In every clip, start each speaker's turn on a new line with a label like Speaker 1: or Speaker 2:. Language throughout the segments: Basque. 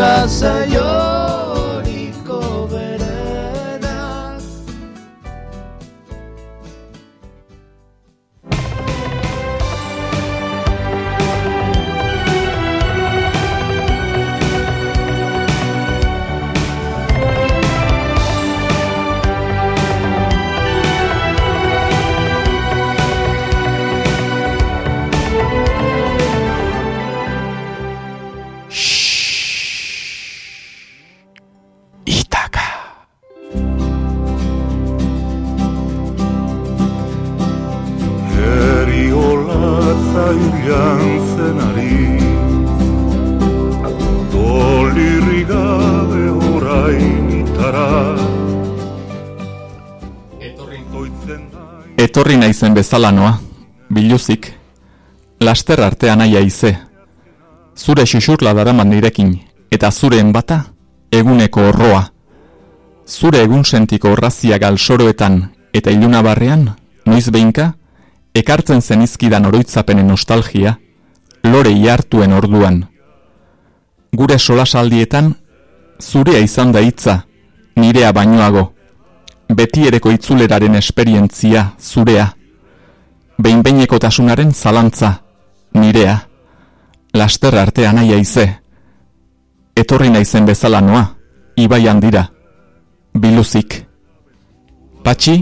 Speaker 1: casa yo
Speaker 2: Etorri naizen bezala noa, biluzik, laster artean aia ize. Zure xuxurla daraman nirekin, eta zuren bata, eguneko horroa. Zure egun sentiko horrazia galsoroetan eta iluna barrean, noiz behinka, ekartzen zenizkidan oroitzapenen nostalgia, lore iartuen orduan. Gure solasaldietan, zurea izan da hitza, nirea bainoago betiereko itzuleraren esperientzia zurea, behinbeineko tasunaren zalantza, nirea, laster artean aia ize, etorri naizen bezala noa, ibaian dira, biluzik, patxi,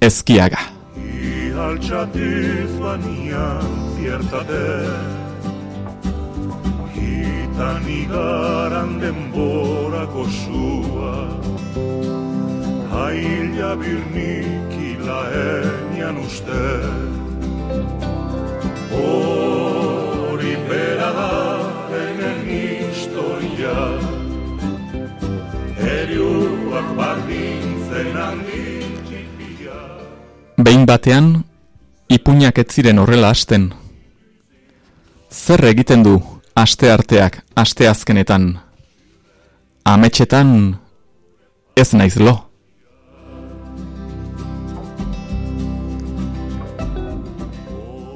Speaker 2: ezkiaga.
Speaker 1: Ihaltxatiz banian ziertate. Hitan igaran denborako sua Haila birnik ilaenian uste Hori bera da enen historia Eriuak bardintzen handi txipia
Speaker 2: Behin batean, ipuinak ez ziren horrela hasten. Zer egiten du aste arteak aste azkenetan? Ametxetan ez naiz lo.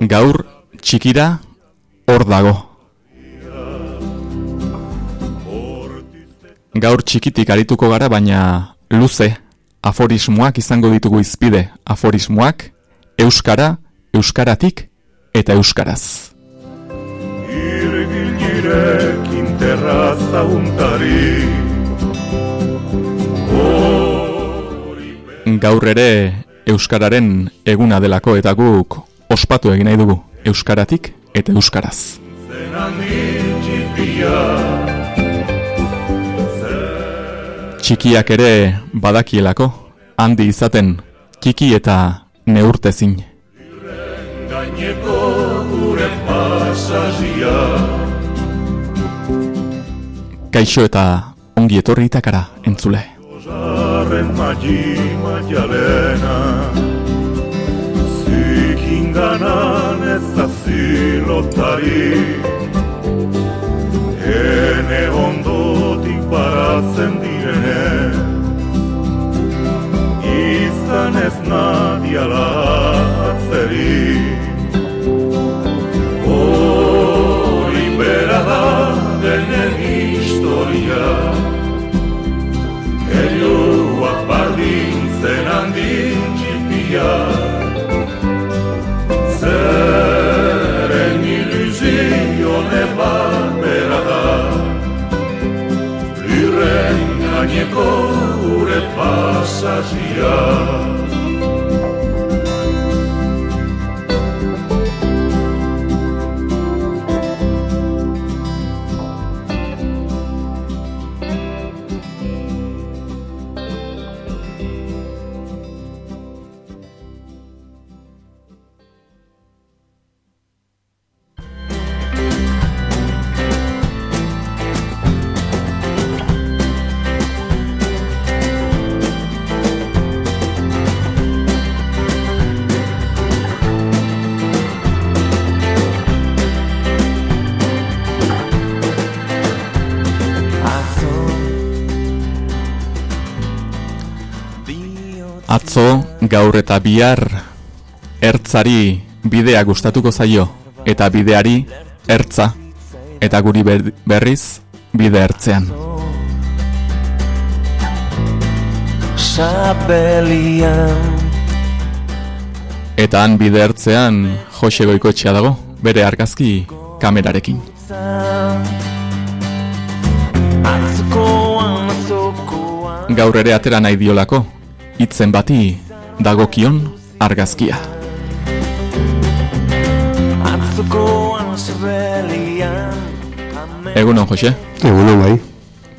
Speaker 2: Gaur txikira hor dago. Gaur txikitik arituko gara baina luze aforismoak izango ditugu izpide aforismoak euskara, euskaratik eta euskaraz.
Speaker 1: Irgilirekin terraza untari
Speaker 2: Gaur ere euskararen eguna delako eta guk ospatu egin nahi dugu euskaratik eta euskaraz. Txikiak ere badakielako handi izaten kiki eta neurtezin. Kaixo eta ongi etorri itakara entzule.
Speaker 1: Osarren magi maialena Zikin ganan ez da zilotari. Ene ondotik baratzen direnez Izan ez nadiala atzeri Hori bera da denen historia. Elioak bardintzen handin txipia gaineko gure pasazia
Speaker 2: Atzo, gaur eta bihar, ertzari bidea gustatuko zaio, eta bideari ertza, eta guri ber- berriz bide ertzean. Eta han bide ertzean Jose Goikoetxea dago, bere argazki kamerarekin. Gaur ere atera nahi diolako, hitzen bati dagokion argazkia.
Speaker 3: Amen
Speaker 2: Egunon, Jose,
Speaker 4: Egunon bai.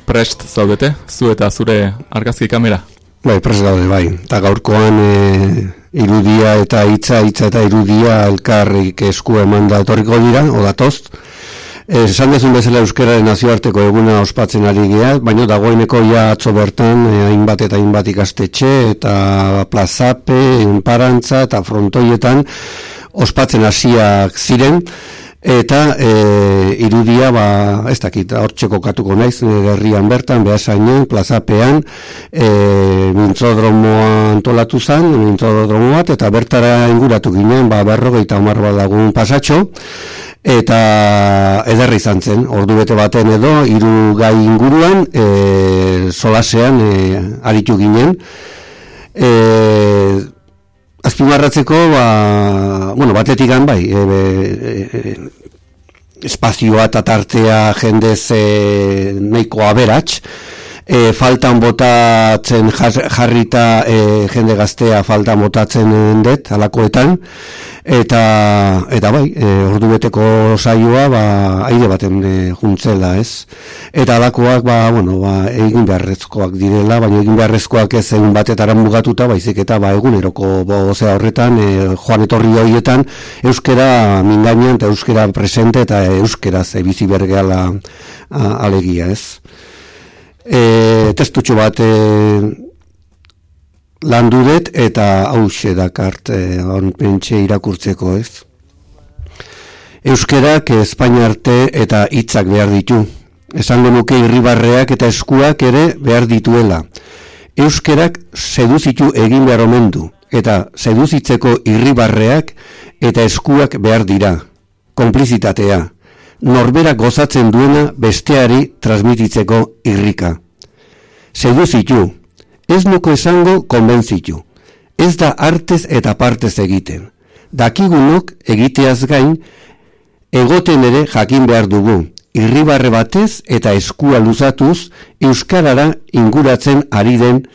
Speaker 2: prest zaudete, zu eta zure argazki kamera.
Speaker 4: Bai, prest daude bai. Eta gaurkoan e, irudia eta hitza, hitza eta irudia elkarrik esku eman da etorriko dira, o datoz. E, esan dezun bezala euskararen nazioarteko eguna ospatzen ari gea, baina dagoeneko ja atzo bertan e, hainbat eta hainbat ikastetxe eta plazape, enparantza eta frontoietan ospatzen hasiak ziren, Eta e, irudia, ba, ez dakit, hortxe kokatuko naiz, nire herrian bertan, behasainen, plazapean, e, mintzodromoa antolatu zen, mintzodromo bat, eta bertara inguratu ginen, ba, berrogeita omar bat lagun pasatxo, eta ederra izan zen, ordu bete baten edo, hiru gai inguruan, e, solasean e, aritu ginen, e, azpimarratzeko ba, bueno, batetik bai, e, e, espazioa eta tartea jendez e, nahiko aberats, e, faltan botatzen jar, jarrita e, jende gaztea faltan botatzen dut alakoetan, eta eta bai, e, ordu beteko saioa ba, aire baten e, juntzela, ez? Eta alakoak, ba, bueno, ba, egin beharrezkoak direla, baina egin beharrezkoak ez egun batetara mugatuta, baizik eta ba, eguneroko bozea horretan, e, joan etorri horietan, euskera mingainan eta euskera presente eta euskera ze bizi bergeala alegia, ez? E, testutxo bat e, landu dut eta hause dakart eh, on pentsa irakurtzeko ez. Euskerak Espainia arte eta hitzak behar ditu. Esango nuke irribarreak eta eskuak ere behar dituela. Euskerak seduzitu egin behar omen du eta seduzitzeko irribarreak eta eskuak behar dira. Konplizitatea. Norbera gozatzen duena besteari transmititzeko irrika. Seduzitu, ez nuko esango konbentzitu. Ez da artez eta partez egiten. Dakigunok egiteaz gain, egoten ere jakin behar dugu. Irribarre batez eta eskua luzatuz, Euskarara inguratzen ari den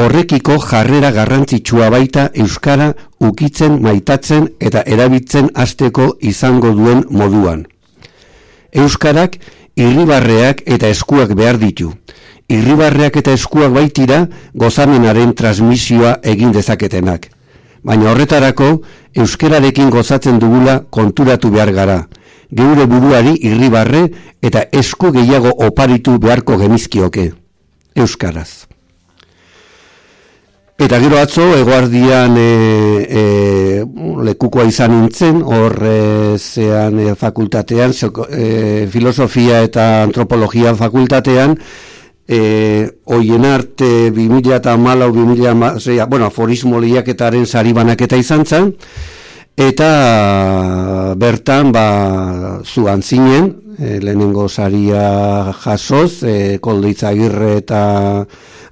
Speaker 4: horrekiko jarrera garrantzitsua baita Euskara ukitzen maitatzen eta erabitzen hasteko izango duen moduan. Euskarak irribarreak eta eskuak behar ditu irribarreak eta eskuak baitira gozamenaren transmisioa egin dezaketenak. Baina horretarako, euskerarekin gozatzen dugula konturatu behar gara. Geure buruari irribarre eta esku gehiago oparitu beharko genizkioke. Euskaraz. Eta gero atzo, eguardian e, e, lekukoa izan nintzen, hor e, zean e, fakultatean, e, filosofia eta antropologia fakultatean, e, oien arte 2000 eta malau, 2000 bueno, aforismo lehiaketaren sari banaketa izan zen, eta bertan, ba, zuan zinen, e, lehenengo saria jasoz, e, koldeitza agirre eta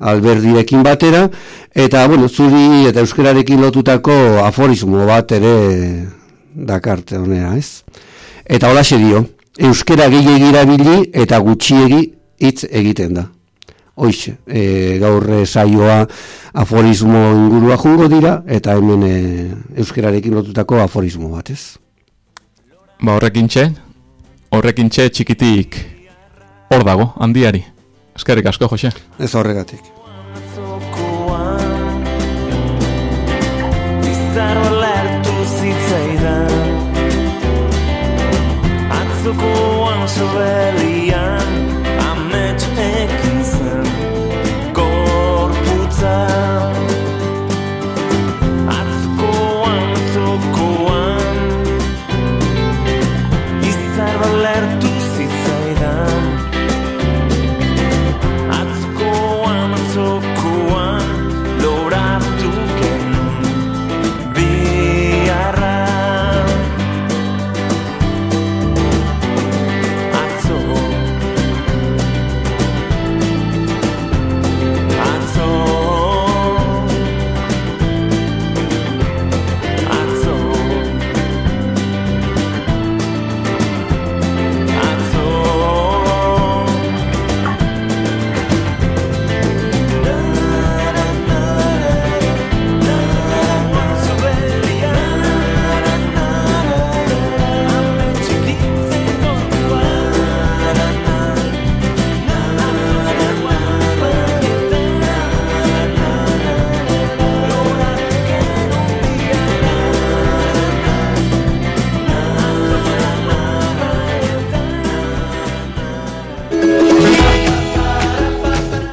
Speaker 4: alberdirekin batera, eta, bueno, zuri eta euskararekin lotutako aforismo bat ere dakarte honera, ez? Eta hola dio, euskara gehiagira bili eta gutxiegi hitz egiten da. Hoiz, e, gaur e, saioa aforismo ingurua jungo dira, eta hemen e, euskerarekin lotutako aforismo bat, ez?
Speaker 2: Ba horrekin txe, horrekin txe txikitik hor dago, handiari. Eskerrik asko, Jose.
Speaker 4: Ez horregatik.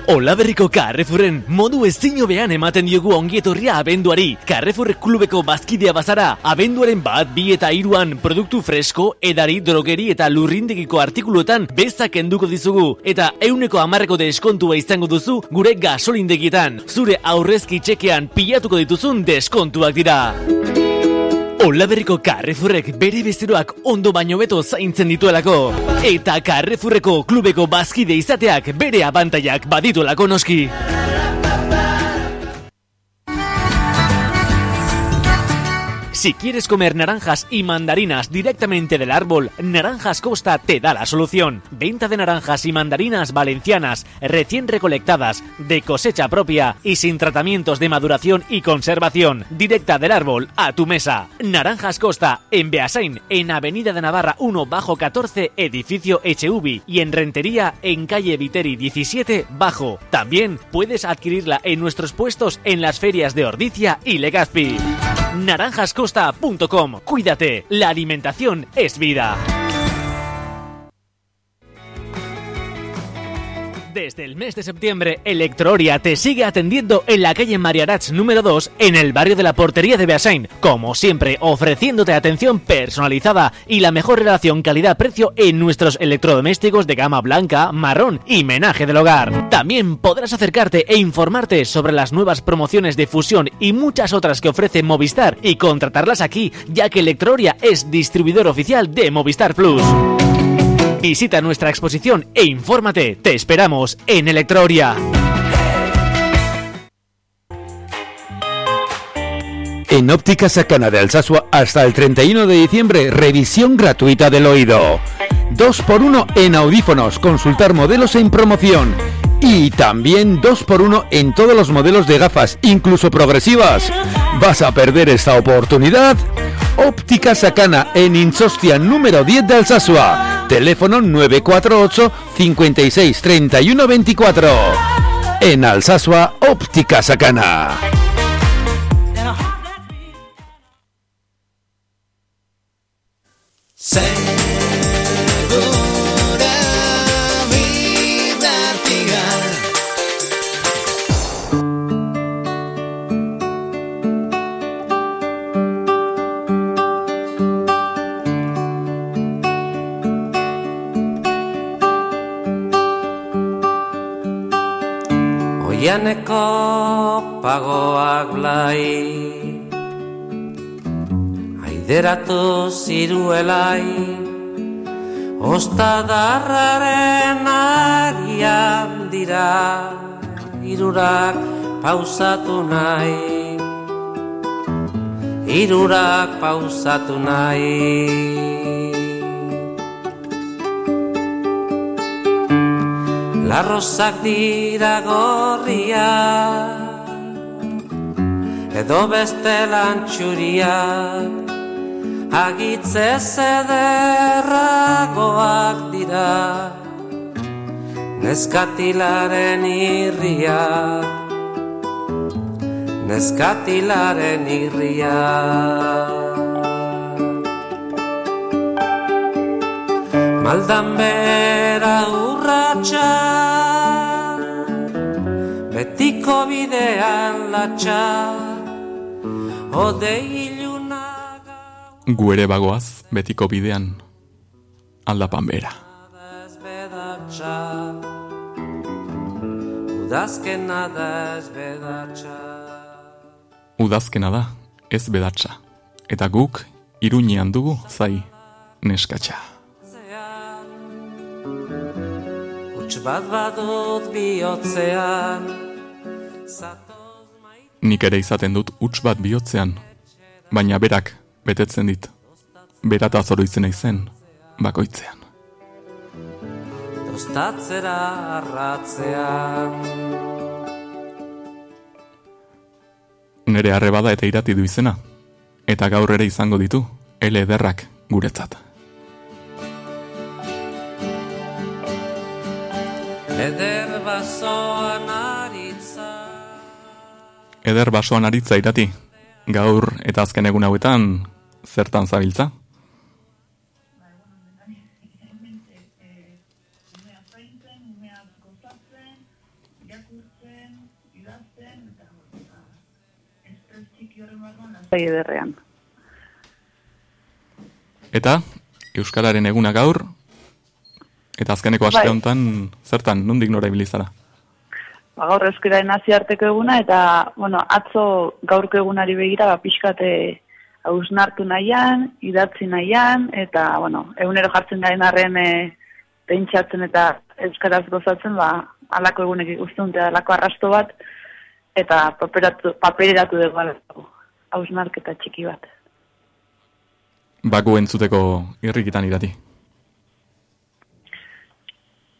Speaker 5: Olaberriko Carrefourren modu ezin hobean ematen diogu ongietorria abenduari. Carrefour klubeko bazkidea bazara, abenduaren bat, bi eta iruan produktu fresko, edari, drogeri eta lurrindegiko artikuluetan bezak enduko dizugu. Eta euneko amarreko deskontua izango duzu gure gasolindegietan. Zure aurrezki txekean pilatuko dituzun deskontuak dira. Olaberriko Carrefourrek bere bezeroak ondo baino beto zaintzen dituelako. Eta Carrefourreko klubeko bazkide izateak bere abantaiak badituelako noski. Si quieres comer naranjas y mandarinas directamente del árbol, Naranjas Costa te da la solución. Venta de naranjas y mandarinas valencianas recién recolectadas, de cosecha propia y sin tratamientos de maduración y conservación. Directa del árbol a tu mesa. Naranjas Costa en Beasain, en Avenida de Navarra 1 bajo 14, edificio HV y en Rentería en calle Viteri 17 bajo. También puedes adquirirla en nuestros puestos en las ferias de Ordicia y Legazpi. Naranjascosta.com. Cuídate, la alimentación es vida. Desde el mes de septiembre, Electroria te sigue atendiendo en la calle Mariarats número 2 en el barrio de la Portería de Beasain. Como siempre, ofreciéndote atención personalizada y la mejor relación calidad-precio en nuestros electrodomésticos de gama blanca, marrón y menaje del hogar. También podrás acercarte e informarte sobre las nuevas promociones de fusión y muchas otras que ofrece Movistar y contratarlas aquí, ya que Electroria es distribuidor oficial de Movistar Plus. Visita nuestra exposición e infórmate. Te esperamos en Electroria.
Speaker 6: En Óptica Sacana de Alsasua hasta el 31 de diciembre, revisión gratuita del oído. 2 por 1 en audífonos, consultar modelos en promoción. Y también 2 por 1 en todos los modelos de gafas, incluso progresivas. ¿Vas a perder esta oportunidad? Óptica Sacana en Insostia número 10 de Alsasua. Teléfono 948 56 31 24. En Alsasua, Óptica Sacana.
Speaker 7: Segura
Speaker 8: Oianeko pagoak blai. Aideratu ziruelai Ostadarraren agian dira Irurak pausatu nahi. Irurak pausatu nahi Larrozak dira gorria Edo beste lantxuriak Agitze zederragoak dira Neskatilaren irriak Neskatilaren irriak Maldan bera urratxa Betiko bidean latxa Ode ilunak
Speaker 2: Gu ere bagoaz, betiko bidean, aldapan bera.
Speaker 8: Udazkena da ez bedatxa
Speaker 2: Udazkena da, ez bedatxa. Eta guk, iruñean dugu, zai, neskatxa.
Speaker 8: Bat badut bihotzean
Speaker 2: Nik ere izaten dut huts bat bihotzean, baina berak betetzen dit. Berata zoroitzen izen, bakoitzean.
Speaker 8: Tostatzera arratzean
Speaker 2: Nere arrebada eta irati du izena, eta gaur ere izango ditu, ele ederrak guretzat.
Speaker 8: Eder basoan aritza
Speaker 2: Eder basoan aritza irati Gaur eta azken egun hauetan Zertan zabiltza?
Speaker 9: Bai, ederrean.
Speaker 2: Eta, Euskararen eguna gaur, eta azkeneko aste
Speaker 9: Bai.
Speaker 2: honetan, zertan, nondik nora ibili zara?
Speaker 9: Ba, gaur euskararen arteko eguna, eta, bueno, atzo gaurko egunari begira, ba, pixkate hausnartu nahian, idatzi nahian, eta, bueno, egunero jartzen garen arren e, pentsatzen eta euskaraz gozatzen, ba, alako egunek ikusten dute alako arrasto bat, eta paperatu, papereratu dugu alako hausnarketa txiki bat.
Speaker 2: Baku entzuteko irrikitan irati.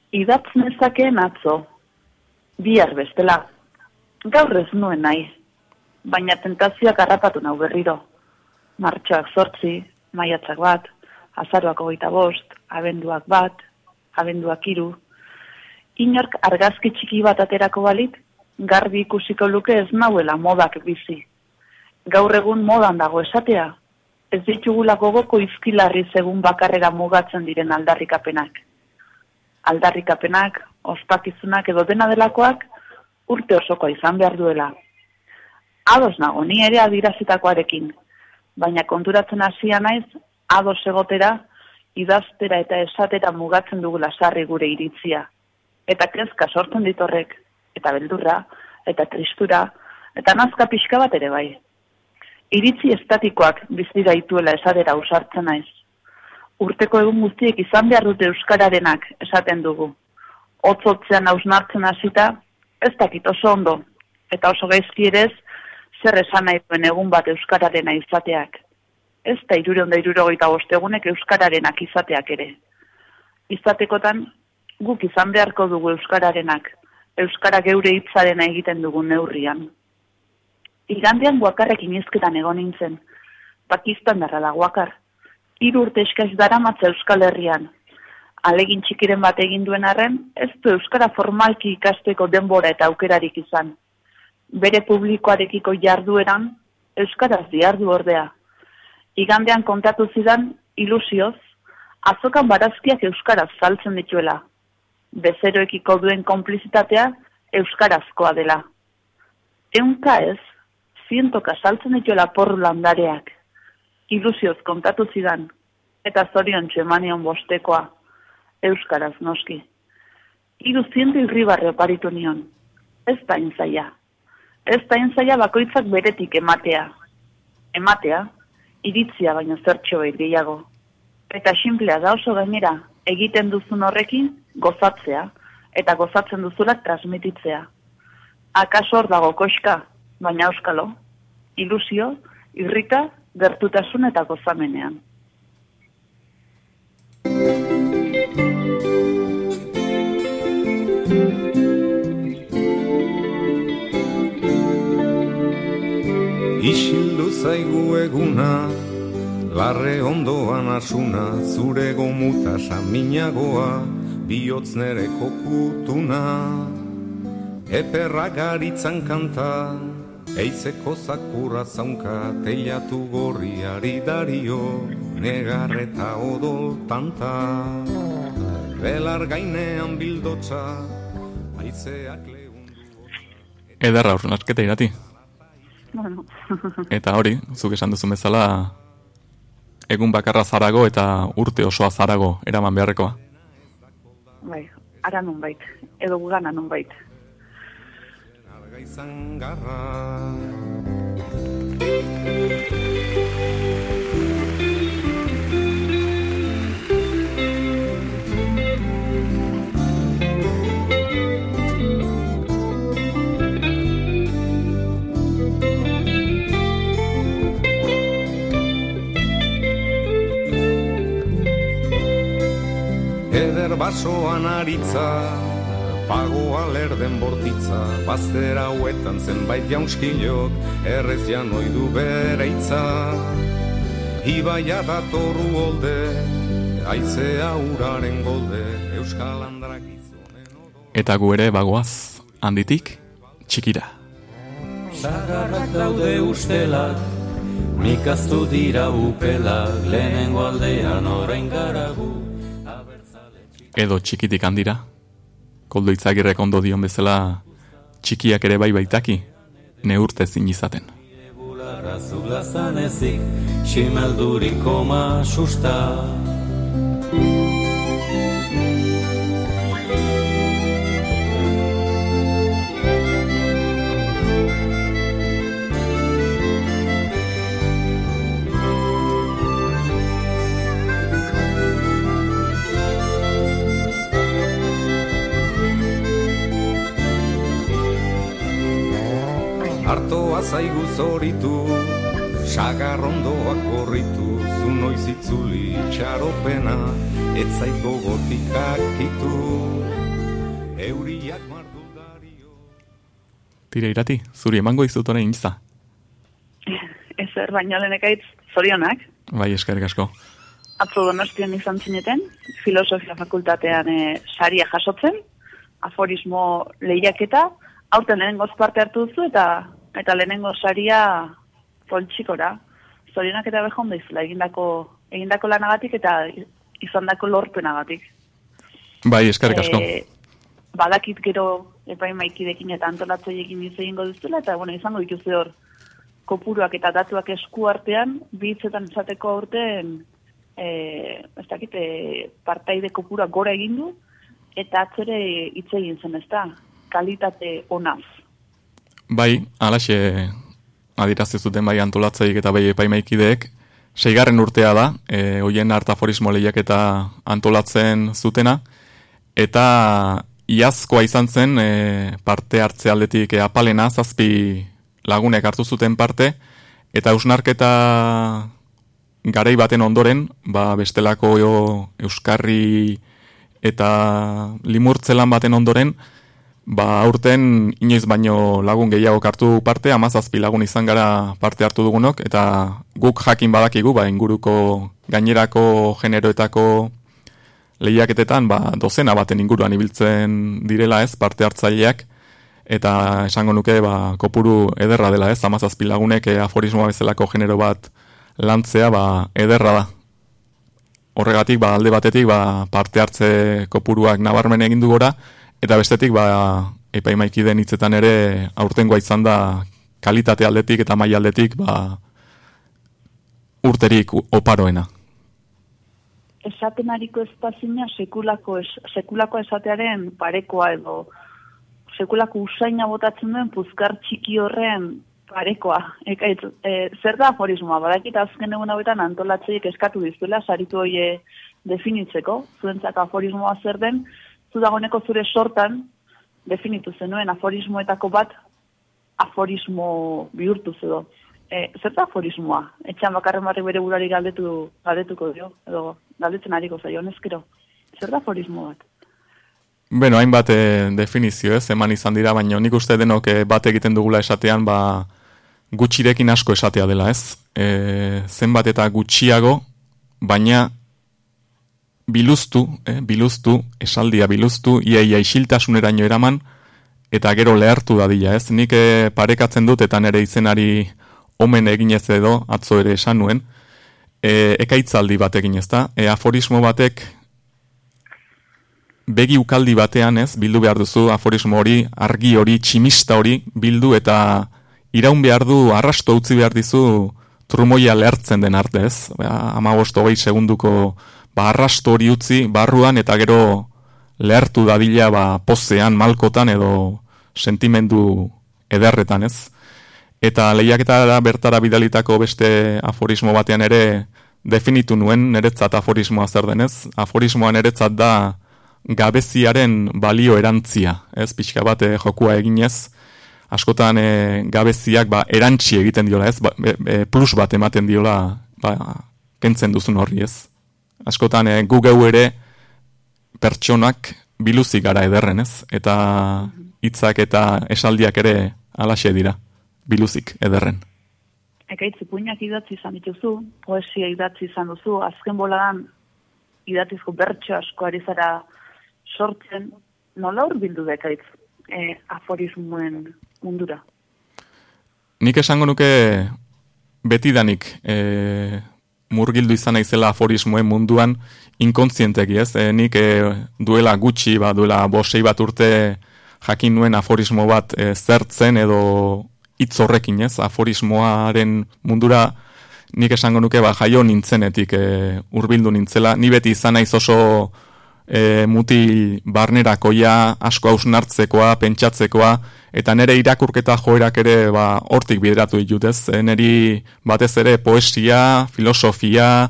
Speaker 9: Idatz nezakeen atzo, bihar bestela. Gaur ez nuen nahi, baina tentazioak harrapatu nau berriro. Martxoak zortzi, maiatzak bat, azaroak hogeita bost, abenduak bat, abenduak hiru. Inork argazki txiki bat aterako balit, garbi ikusiko luke ez nauela modak bizi. Gaur egun modan dago esatea, ez ditugula gogoko izkilarri egun bakarrera mugatzen diren aldarrikapenak aldarrikapenak, ospakizunak edo dena delakoak urte osokoa izan behar duela. Ados nago, ni ere adirazitakoarekin, baina konturatzen hasia naiz, ados egotera, idaztera eta esatera mugatzen dugula sarri gure iritzia. Eta kezka sortzen ditorrek, eta beldurra, eta tristura, eta nazka pixka bat ere bai. Iritzi estatikoak bizi gaituela esatera usartzen naiz urteko egun guztiek izan behar dute euskararenak esaten dugu. Otzotzean hausnartzen hasita, ez dakit oso ondo, eta oso gaizki ere zer esan nahi duen egun bat euskararena izateak. Ez da irure onda irurogeita bostegunek euskararenak izateak ere. Izatekotan, guk izan beharko dugu euskararenak, euskara geure hitzarena egiten dugu neurrian. Igandean guakarrekin izketan egon nintzen, Pakistan darra da guakar, hiru urte eskaiz daramatza Euskal Herrian. Alegin txikiren bat egin duen arren, ez du Euskara formalki ikasteko denbora eta aukerarik izan. Bere publikoarekiko jardueran, Euskaraz diardu ordea. Igandean kontatu zidan, ilusioz, azokan barazkiak Euskaraz saltzen dituela. Bezeroekiko duen konplizitatea Euskarazkoa dela. Eunka ez, zientoka saltzen dituela porru landareak ilusioz kontatu zidan, eta zorion txemanion bostekoa, euskaraz noski. Hiru zientu irribarre oparitu nion, ez da inzaia. Ez da inzaia bakoitzak beretik ematea. Ematea, iritzia baino zertxo gehiago. Eta simplea da oso gainera, egiten duzun horrekin gozatzea, eta gozatzen duzulak transmititzea. Akaso hor dago koska, baina euskalo, ilusio, irrita gertutasun eta gozamenean.
Speaker 10: Isildu zaigu eguna, larre ondoan asuna, zure gomuta saminagoa, bihotz nere kokutuna, eperra garitzan kanta, Eizeko zakurra zaunka teilatu gorriari dario Negarreta odol tanta Belar gainean bildotza Aizeak lehundu
Speaker 2: Ederra urnasketa irati.
Speaker 9: Bueno,
Speaker 2: Eta hori, zuk esan duzu bezala, egun bakarra zarago eta urte osoa zarago eraman beharrekoa.
Speaker 9: bai, ara nun bait, edo gana nun bait.
Speaker 10: Arga izan garra Eder basoan aritza, pagoa lerden bortitza, baztera hauetan zenbait jaunskilok, errez janoi du bere itza. Ibaia datorru holde, aizea uraren golde, euskal handrak izonen
Speaker 2: Eta gu ere bagoaz, handitik, txikira.
Speaker 11: Zagarrak daude ustelak, mikaztu dira upelak, lehenengo aldean orain garagu.
Speaker 2: Edo txikitik handira. Koldo itzagirrek ondo dion bezala, txikiak ere bai baitaki, neurte zin izaten.
Speaker 11: Bularra zu plazan ezik, ximelduriko ma susta.
Speaker 10: Artoa zaigu zoritu, sagarrondoak gorritu, zu noiz itzuli txaropena, ez zaigo gotikak itu. Euriak mardu
Speaker 2: Tire irati, zuri emango izut orain intza.
Speaker 9: Ezer, baina lehenekaitz zorionak.
Speaker 2: Bai, eskerrik asko.
Speaker 9: Atzo donostian izan zineten, filosofia fakultatean e, saria jasotzen, aforismo lehiaketa, aurten lehenengoz parte hartu duzu eta eta lehenengo saria poltsikora. Zorionak eta behon daizela egindako, egindako lanagatik eta izandako lorpenagatik.
Speaker 2: Bai, eskerrik asko.
Speaker 9: Eh, badakit gero epaimaikidekin eta antolatzaiekin hitz egingo duzula, eta bueno, izango dituzu hor kopuruak eta datuak esku artean, bi hitzetan esateko aurten, e, ez dakit, e, partaide kopuruak gora egin du, eta atzere hitz egin zen, ez da, kalitate onaz.
Speaker 2: Bai, alaxe adirazte zuten bai antolatzaik eta bai epaimaikideek, seigarren urtea da, e, hoien artaforismo lehiak eta antolatzen zutena, eta iazkoa izan zen e, parte hartze aldetik e, apalena, zazpi lagunek hartu zuten parte, eta ausnarketa garei baten ondoren, ba bestelako jo, Euskarri eta limurtzelan baten ondoren, ba aurten inoiz baino lagun gehiago hartu parte, amazazpi lagun izan gara parte hartu dugunok, eta guk jakin badakigu, ba inguruko gainerako generoetako lehiaketetan ba, dozena baten inguruan ibiltzen direla ez parte hartzaileak. Eta esango nuke ba, kopuru ederra dela ez amazazpi lagunek e, aforismoa bezalako genero bat lantzea ba, ederra da. Horregatik ba, alde batetik ba, parte hartze kopuruak nabarmen egin du gora eta bestetik ba, epaimaiki den hitzetan ere aurtengoa izan da kalitate aldetik eta mai aldetik ba, urterik oparoena
Speaker 9: esaten ariko espazina sekulako, es, sekulako esatearen parekoa edo sekulako usaina botatzen duen puzkar txiki horren parekoa. Eka, e, zer da aforismoa? Badakit azken egun hauetan antolatzeiek eskatu dizuela, saritu hori definitzeko, zuentzak aforismoa zer den, zu dagoeneko zure sortan definitu zenuen aforismoetako bat aforismo bihurtu edo. E, zer da aforismoa? Etxan bakarren barri bere burari galdetu, galdetuko dio, edo galdetzen ariko zaio, neskero. Zer da aforismo bat?
Speaker 2: Bueno, hainbat e, definizio ez, eman izan dira, baina nik uste denok e, bat egiten dugula esatean, ba, gutxirekin asko esatea dela ez. E, zenbat eta gutxiago, baina biluztu, e, biluztu, esaldia biluztu, iaia isiltasuneraino eraman, eta gero lehartu dadila ez. Nik e, parekatzen dut eta nere izenari omen eginez edo, atzo ere esan nuen, e, ekaitzaldi bat egin ez da, e, aforismo batek begi ukaldi batean ez, bildu behar duzu aforismo hori, argi hori, tximista hori, bildu eta iraun behar du, arrasto utzi behar dizu, trumoia lehartzen den arte ez, ba, ama bosto segunduko ba, arrasto hori utzi, barruan eta gero lehartu dadila ba, pozean, malkotan edo sentimendu ederretan ez. Eta lehiaketa da bertara bidalitako beste aforismo batean ere definitu nuen niretzat aforismoa zer denez. Aforismoa niretzat da gabeziaren balio erantzia, ez pixka bate jokua eginez. Askotan e, gabeziak ba, erantzi egiten diola, ez ba, e, plus bat ematen diola ba, kentzen duzun horri, ez. Askotan e, gu geu ere pertsonak biluzik gara ederren, ez. Eta hitzak eta esaldiak ere alaxe dira biluzik ederren.
Speaker 9: Ekaitz, puinak idatzi izan dituzu, poesia idatzi izan duzu, azken boladan idatizko bertso asko ari zara sortzen, nola hor bildu da ekaitz e, aforismoen mundura?
Speaker 2: Nik esango nuke betidanik e, murgildu izan naizela aforismoen munduan inkontzientegi ez, e, nik e, duela gutxi, ba, duela bosei bat urte jakin nuen aforismo bat e, zertzen edo hitz horrekin, ez? Aforismoaren mundura nik esango nuke ba jaio nintzenetik e, hurbildu nintzela. Ni beti izan naiz oso e, mutil barnerakoia, asko hausnartzekoa, pentsatzekoa, eta nere irakurketa joerak ere ba, hortik bideratu ditut? E, neri batez ere poesia, filosofia,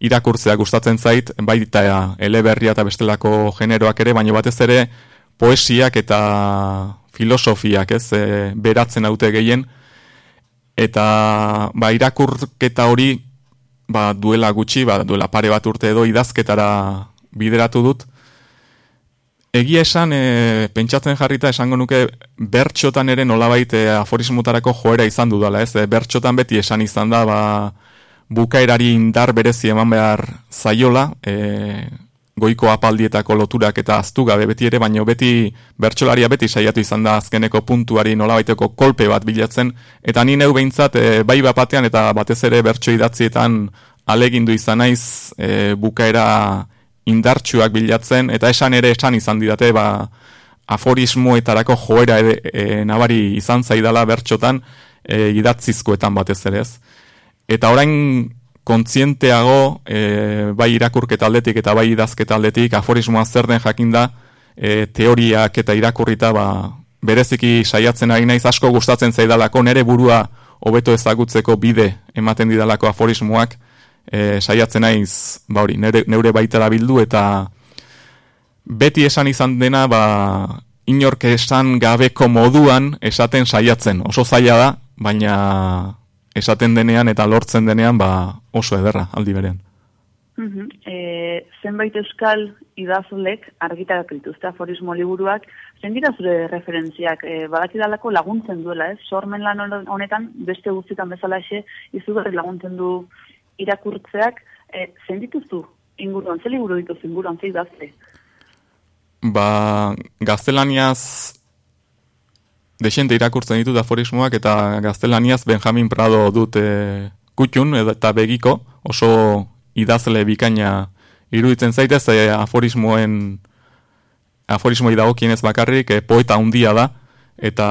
Speaker 2: irakurtzea gustatzen zait, baita eleberria eta bestelako generoak ere, baina batez ere poesiak eta filosofiak, ez, e, beratzen haute gehien, eta ba, irakurketa hori ba, duela gutxi, ba, duela pare bat urte edo idazketara bideratu dut. Egia esan, e, pentsatzen jarrita esango nuke bertxotan ere nolabait e, aforismutarako joera izan dudala, ez? E, bertxotan beti esan izan da, ba, bukaerari indar berezi eman behar zaiola, e, goiko apaldietako loturak eta aztu gabe beti ere, baino beti bertsolaria beti saiatu izan da azkeneko puntuari nolabaiteko kolpe bat bilatzen, eta ni neu behintzat e, bai batean eta batez ere bertso idatzietan alegindu izan naiz e, bukaera indartsuak bilatzen, eta esan ere esan izan didate, ba, aforismoetarako joera ere, e, nabari izan zaidala bertxotan e, idatzizkoetan batez ere ez. Eta orain kontzienteago e, bai irakurketa aldetik eta bai idazketa aldetik aforismoa zer den jakinda e, teoriak eta irakurrita ba, bereziki saiatzen ari naiz asko gustatzen zaidalako nere burua hobeto ezagutzeko bide ematen didalako aforismoak e, saiatzen naiz ba hori nere, neure baita bildu eta beti esan izan dena ba inork esan gabeko moduan esaten saiatzen oso zaila da baina esaten denean eta lortzen denean ba oso ederra aldi berean.
Speaker 9: Mm zenbait euskal idazulek argitarak dituzte aforismo liburuak, zen dira zure referentziak, e, badakidalako laguntzen duela, ez? Sormen lan honetan, beste guztietan bezala ese, izugarri laguntzen du irakurtzeak, e, zen dituzu inguruan, ze liburu dituzu inguruan, ze idazte?
Speaker 2: Ba, gaztelaniaz desente irakurtzen ditut aforismoak eta gaztelaniaz Benjamin Prado dut e, kutxun eta begiko oso idazle bikaina iruditzen zaitez e, aforismoen aforismoi dagokienez bakarrik e, poeta handia da eta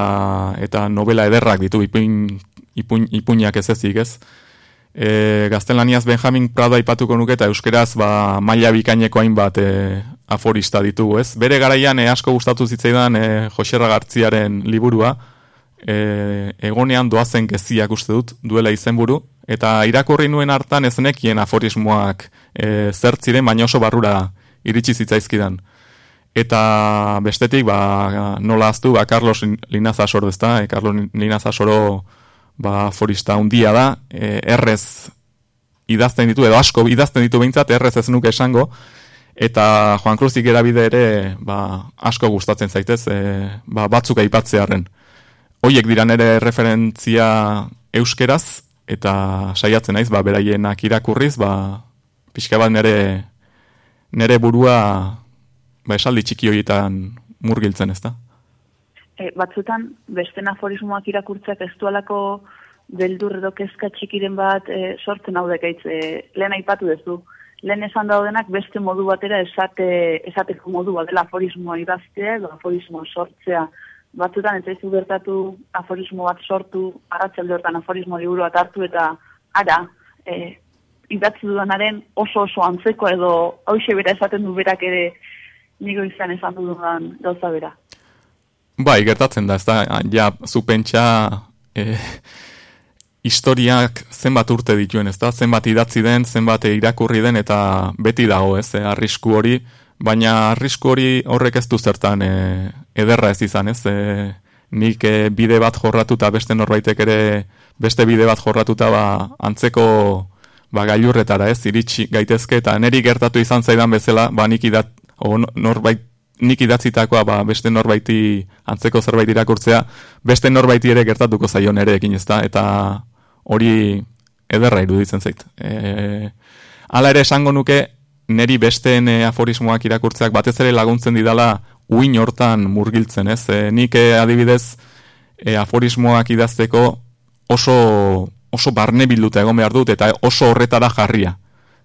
Speaker 2: eta novela ederrak ditu ipuin, ipuin, ipuinak ez ezik ez e, gaztelaniaz Benjamin Prado aipatuko nuke eta euskeraz ba, maila bikaineko hainbat e, aforista ditugu, ez? Bere garaian e, asko gustatu zitzaidan e, Joserra Gartziaren liburua, e, egonean doazen geziak uste dut, duela izenburu, eta irakurri nuen hartan ez nekien aforismoak e, zertziren, baina oso barrura iritsi zitzaizkidan. Eta bestetik, ba, nola aztu, ba, Carlos Linazasoro, ezta? E, Carlos Linazasoro ba, aforista handia da, e, errez idazten ditu, edo asko idazten ditu behintzat, errez ez nuke esango, eta Juan Cruzik erabide ere ba, asko gustatzen zaitez, e, ba, batzuk aipatzearen. Hoiek dira nere referentzia euskeraz, eta saiatzen naiz, ba, beraienak irakurriz, ba, pixka bat nere, nere burua ba, esaldi txiki horietan murgiltzen ez da.
Speaker 9: E, batzutan, beste aforismoak irakurtzak ez dualako beldur edo kezka txikiren bat e, sortzen hau dekaitz, e, lehen aipatu dezu, lehen esan daudenak beste modu batera esate, esateko modu bat dela aforismoa idaztea edo aforismo sortzea. Batzutan ez zaizu gertatu aforismo bat sortu, arratzelde hortan aforismo liburu bat hartu eta ara, e, idatzi dudanaren oso oso antzeko edo hause bera esaten du berak ere nigo izan esan dudan gauza bera.
Speaker 2: Bai, gertatzen da, ez da, ja, zu pentsa, e, historiak zenbat urte dituen, ez da? Zenbat idatzi den, zenbat irakurri den, eta beti dago, ez, eh, arrisku hori, baina arrisku hori horrek ez du zertan e, ederra ez izan, ez? E, nik e, bide bat jorratuta beste norbaitek ere beste bide bat jorratuta ba, antzeko ba, gailurretara, ez? Iritsi gaitezke, eta neri gertatu izan zaidan bezala, ba, nik idat, o, norbait, nik idatzitakoa ba, beste norbaiti antzeko zerbait irakurtzea, beste norbaiti ere gertatuko zaion ere ekin ez da, eta hori ederra iruditzen zait. E, ala ere esango nuke, neri besteen e, aforismoak irakurtzeak batez ere laguntzen didala uin hortan murgiltzen, ez? E, nik e, adibidez e, aforismoak idazteko oso, oso barne bilduta egon behar dut, eta oso horretara jarria.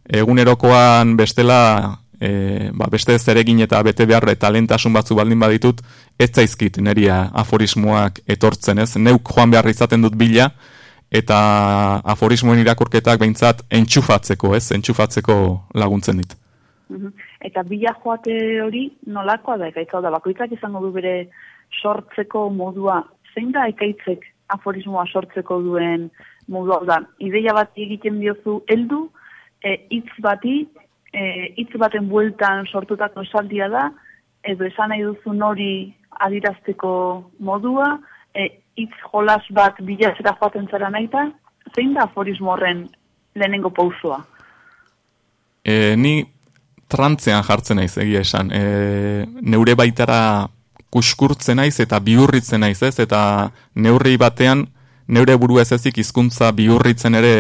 Speaker 2: Egunerokoan bestela e, ba, beste zeregin eta bete behar eta lentasun batzu baldin baditut, ez zaizkit neria aforismoak etortzen ez, neuk joan behar izaten dut bila, eta aforismoen irakurketak behintzat entxufatzeko ez, entxufatzeko laguntzen dit.
Speaker 9: Mhm. Eta bila joate hori nolakoa da, ekaitza? Da, bakoitzak izango du bere sortzeko modua, zein da ekaitzek aforismoa sortzeko duen modua? Da, ideia bat egiten diozu heldu, e, e, hitz baten bueltan sortutako esaldia da, edo esan nahi duzu nori adirazteko modua, e, hitz jolas bat bilatzera joaten zara naita, zein da aforismo horren lehenengo pausoa?
Speaker 2: E, ni trantzean jartzen naiz egia esan. E, neure baitara kuskurtzen naiz eta bihurritzen naiz ez, eta neurri batean neure buru ez ezik hizkuntza bihurritzen ere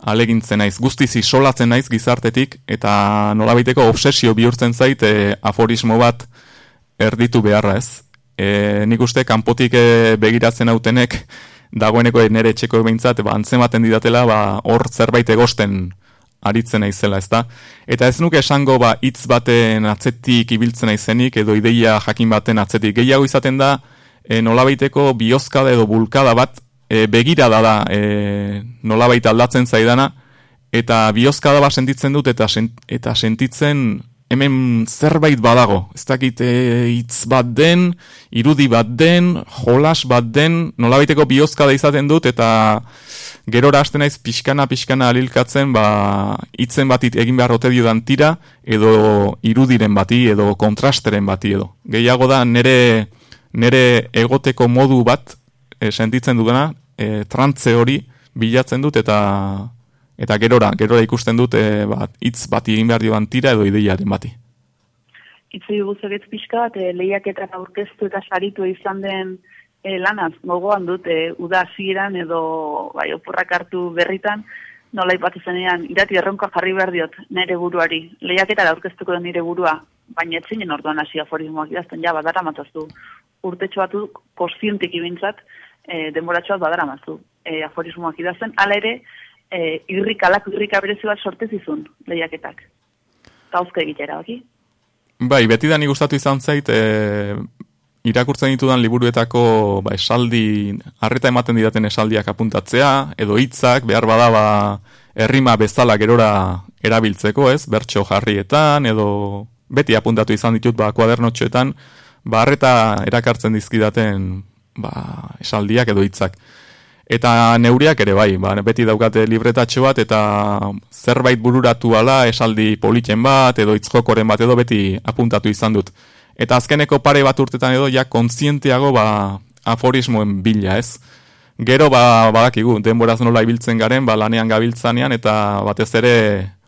Speaker 2: alegintzen naiz. Guztiz isolatzen naiz gizartetik eta nolabaiteko obsesio bihurtzen zait e, aforismo bat erditu beharra ez. E, nik uste kanpotik e, begiratzen autenek dagoeneko nere etxeko behintzat ba, antzematen didatela ba, hor zerbait egosten aritzen naizela, ezta? Eta ez nuke esango ba hitz baten atzetik ibiltzen naizenik edo ideia jakin baten atzetik. Gehiago izaten da e, nolabaiteko biozkada edo bulkada bat e, begira da da e, nolabait aldatzen zaidana eta biozkada bat sentitzen dut eta eta sentitzen hemen zerbait badago. Ez dakit e, hitz bat den, irudi bat den, jolas bat den, nolabaiteko biozkada izaten dut eta gerora hasten naiz pixkana pixkana alilkatzen ba hitzen batit egin behar ote diodan tira edo irudiren bati edo kontrasteren bati edo. Gehiago da nere nere egoteko modu bat e, sentitzen dudana, e, trantze hori bilatzen dut eta eta gerora, gerora ikusten dut e, bat, hitz bati egin behar dioan tira edo ideiaren bati.
Speaker 9: Itzi dugu zegetz pixka e, lehiaketan aurkeztu eta saritu izan den e, lanaz, gogoan dut, e, uda hasieran edo bai, oporrak hartu berritan, nola ipatu zenean, irati erronka jarri behar diot nire buruari. Lehiaketa aurkeztuko den nire burua, baina etzinen orduan hasi aforismoak idazten, ja, badara mataztu. Urtetxo batu, kostientik ibintzat, e, denboratxoat badara mazu e, aforismoak idazten, ala ere, e, irrik alak irrik aberezi bat sortez izun lehiaketak. Kauzka egitera, baki?
Speaker 2: Bai, beti da ni gustatu izan zait, e, irakurtzen ditudan liburuetako ba, esaldi, harreta ematen didaten esaldiak apuntatzea, edo hitzak behar bada ba, errima bezala gerora erabiltzeko, ez? Bertxo jarrietan, edo beti apuntatu izan ditut ba, kuadernotxoetan, ba, harreta erakartzen dizkidaten ba, esaldiak edo hitzak. Eta neuriak ere bai, ba, beti daukate libretatxo bat, eta zerbait bururatu ala, esaldi politen bat, edo itzkokoren bat, edo beti apuntatu izan dut. Eta azkeneko pare bat urtetan edo, ja, kontzientiago, ba, aforismoen bila, ez? Gero, ba, badakigu, denboraz nola ibiltzen garen, ba, lanean gabiltzanean, eta batez ere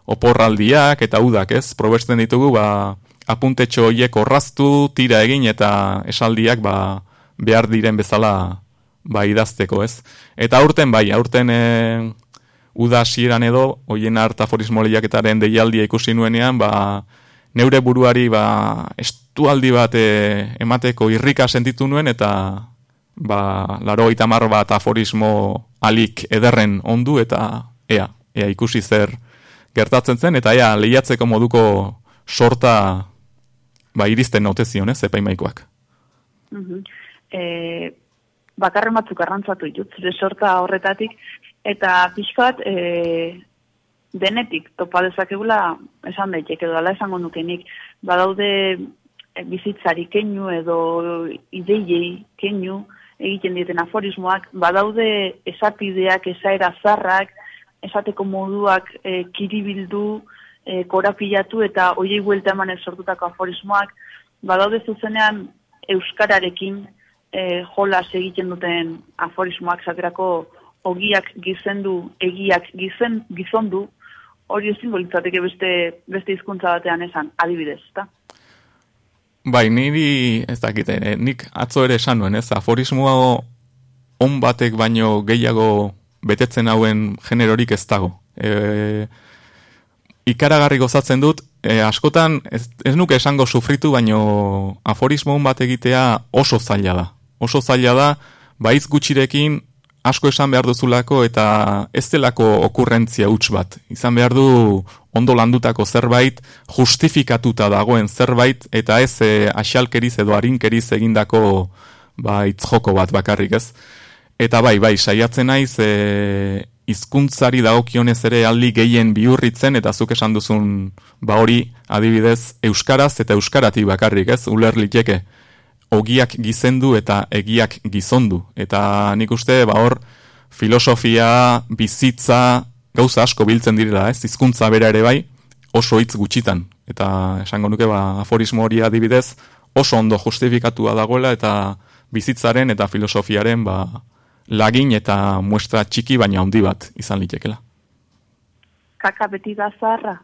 Speaker 2: oporraldiak eta udak, ez? Probesten ditugu, ba, apuntetxo horiek orraztu, tira egin, eta esaldiak, ba, behar diren bezala ba, idazteko, ez? Eta aurten bai, aurten e, uda hasieran edo, hoien harta aforismo lehiaketaren deialdia ikusi nuenean, ba, neure buruari ba, estualdi bat e, emateko irrika sentitu nuen, eta ba, laro itamar bat aforismo alik ederren ondu, eta ea, ea ikusi zer gertatzen zen, eta ea lehiatzeko moduko sorta ba, iristen notezion, ez, epaimaikoak.
Speaker 9: Mm -hmm. E, bakarren batzuk arrantzatu ditut, zure sorta horretatik, eta pixkat e, denetik topa dezakegula esan daiteke edo ala esango nukenik, badaude e, bizitzari keinu edo ideiei keinu egiten dieten aforismoak, badaude esapideak, esaera zarrak, esateko moduak e, kiribildu, e, korapilatu eta oiei buelta emanez sortutako aforismoak, badaude zuzenean euskararekin e, jolas egiten duten aforismoak zaterako ogiak gizendu, egiak gizen, gizondu, hori ezin litzateke beste, beste hizkuntza batean esan, adibidez, eta?
Speaker 2: Bai, niri, ez dakite, eh, nik atzo ere esan nuen, ez, aforismoa on batek baino gehiago betetzen hauen generorik ez dago. E, ikaragarri gozatzen dut, e, askotan, ez, ez nuke esango sufritu, baino aforismo on bat egitea oso zaila da oso zaila da, baiz gutxirekin asko esan behar duzulako eta ez delako okurrentzia huts bat. Izan behar du ondo landutako zerbait, justifikatuta dagoen zerbait, eta ez e, asalkeriz edo harinkeriz egindako ba, itzjoko bat bakarrik ez. Eta bai, bai, saiatzen naiz e, hizkuntzari dagokionez ere aldi gehien bihurritzen eta zuk esan duzun ba hori adibidez euskaraz eta euskarati bakarrik, ez? Uler liteke ogiak gizendu eta egiak gizondu. Eta nik uste, ba hor, filosofia, bizitza, gauza asko biltzen direla, ez? Hizkuntza bera ere bai, oso hitz gutxitan. Eta esango nuke, ba, aforismo hori adibidez, oso ondo justifikatua dagoela eta bizitzaren eta filosofiaren ba, lagin eta muestra txiki baina handi bat izan litekela.
Speaker 9: Kaka beti da zaharra.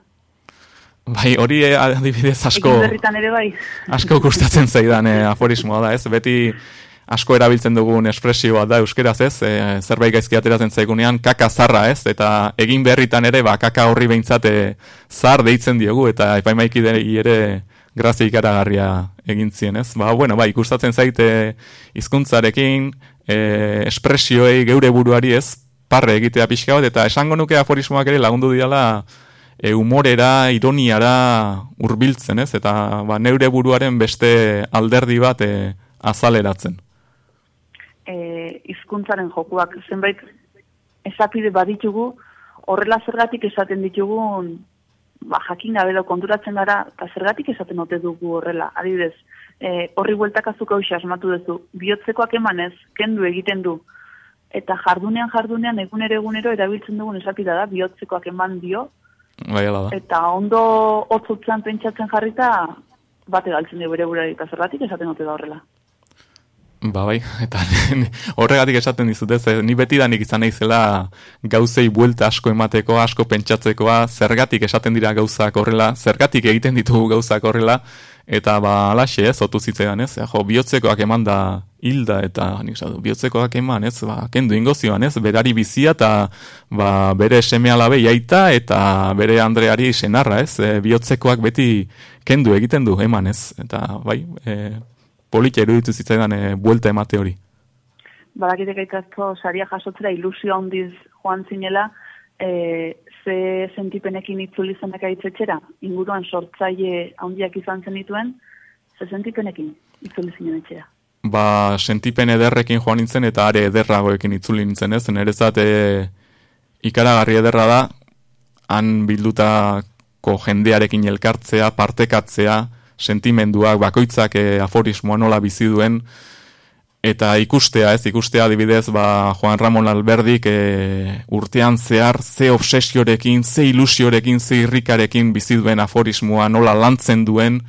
Speaker 2: Bai, hori eh, adibidez asko
Speaker 9: ere bai.
Speaker 2: asko gustatzen zaidan eh, aforismoa da, ez? Beti asko erabiltzen dugun espresioa da euskeraz, ez? E, zerbait gaizki ateratzen zaigunean kaka zarra, ez? Eta egin berritan ere ba kaka horri beintzat eh, zar deitzen diogu eta epaimaiki ere grazia ikaragarria egin zien, ez? Ba, bueno, bai, gustatzen zaite hizkuntzarekin, e, espresioei geure buruari, ez? Parre egitea pixka bat eta esango nuke aforismoak ere lagundu diala e, humorera, ironiara hurbiltzen, ez? Eta ba, neure buruaren beste alderdi bat e, azaleratzen.
Speaker 9: E, hizkuntzaren jokuak zenbait esapide baditugu, horrela zergatik esaten ditugun ba, jakin gabe konturatzen gara, eta zergatik esaten ote dugu horrela. Adibidez, e, horri bueltak azuk hau asmatu duzu, bihotzekoak emanez, kendu egiten du, eta jardunean jardunean egunero egunero erabiltzen dugun esapida da, bihotzekoak eman dio,
Speaker 2: Bai, ala da.
Speaker 9: eta ondo hotzutzean pentsatzen jarrita, bate galtzen dugu ere burari, eta zergatik esaten ote da horrela.
Speaker 2: Ba bai, eta horregatik esaten dizut ez, eh, ni beti danik izan naizela gauzei buelta asko emateko, asko pentsatzekoa, zergatik esaten dira gauzak horrela, zergatik egiten ditugu gauzak horrela, eta ba alaxe ez, otu zitzean ez, jo, bihotzekoak eman da hilda, eta nik zatu, bihotzekoak eman ez, ba, kendu ingo zioan ez, berari bizia, eta ba, bere seme alabe jaita, eta bere Andreari senarra ez, e, bihotzekoak beti kendu egiten du eman ez, eta bai, e, politia iruditu zitzaidan e, buelta emate hori.
Speaker 9: Badakitek aitazko saria jasotzera ilusio handiz joan zinela, e, ze sentipenekin itzuli zenak aitzetxera, inguruan sortzaile handiak izan zenituen, ze sentipenekin itzuli zinen etxera.
Speaker 2: Ba, sentipen ederrekin joan nintzen eta are ederragoekin itzuli nintzen ez, nerezat e, ikaragarri ederra da, han bildutako jendearekin elkartzea, partekatzea, sentimenduak, bakoitzak e, aforismoa nola bizi duen, eta ikustea, ez, ikustea adibidez, ba, Juan Ramon Alberdik e, urtean zehar ze obsesiorekin, ze ilusiorekin, ze irrikarekin bizi duen aforismoa nola lantzen duen,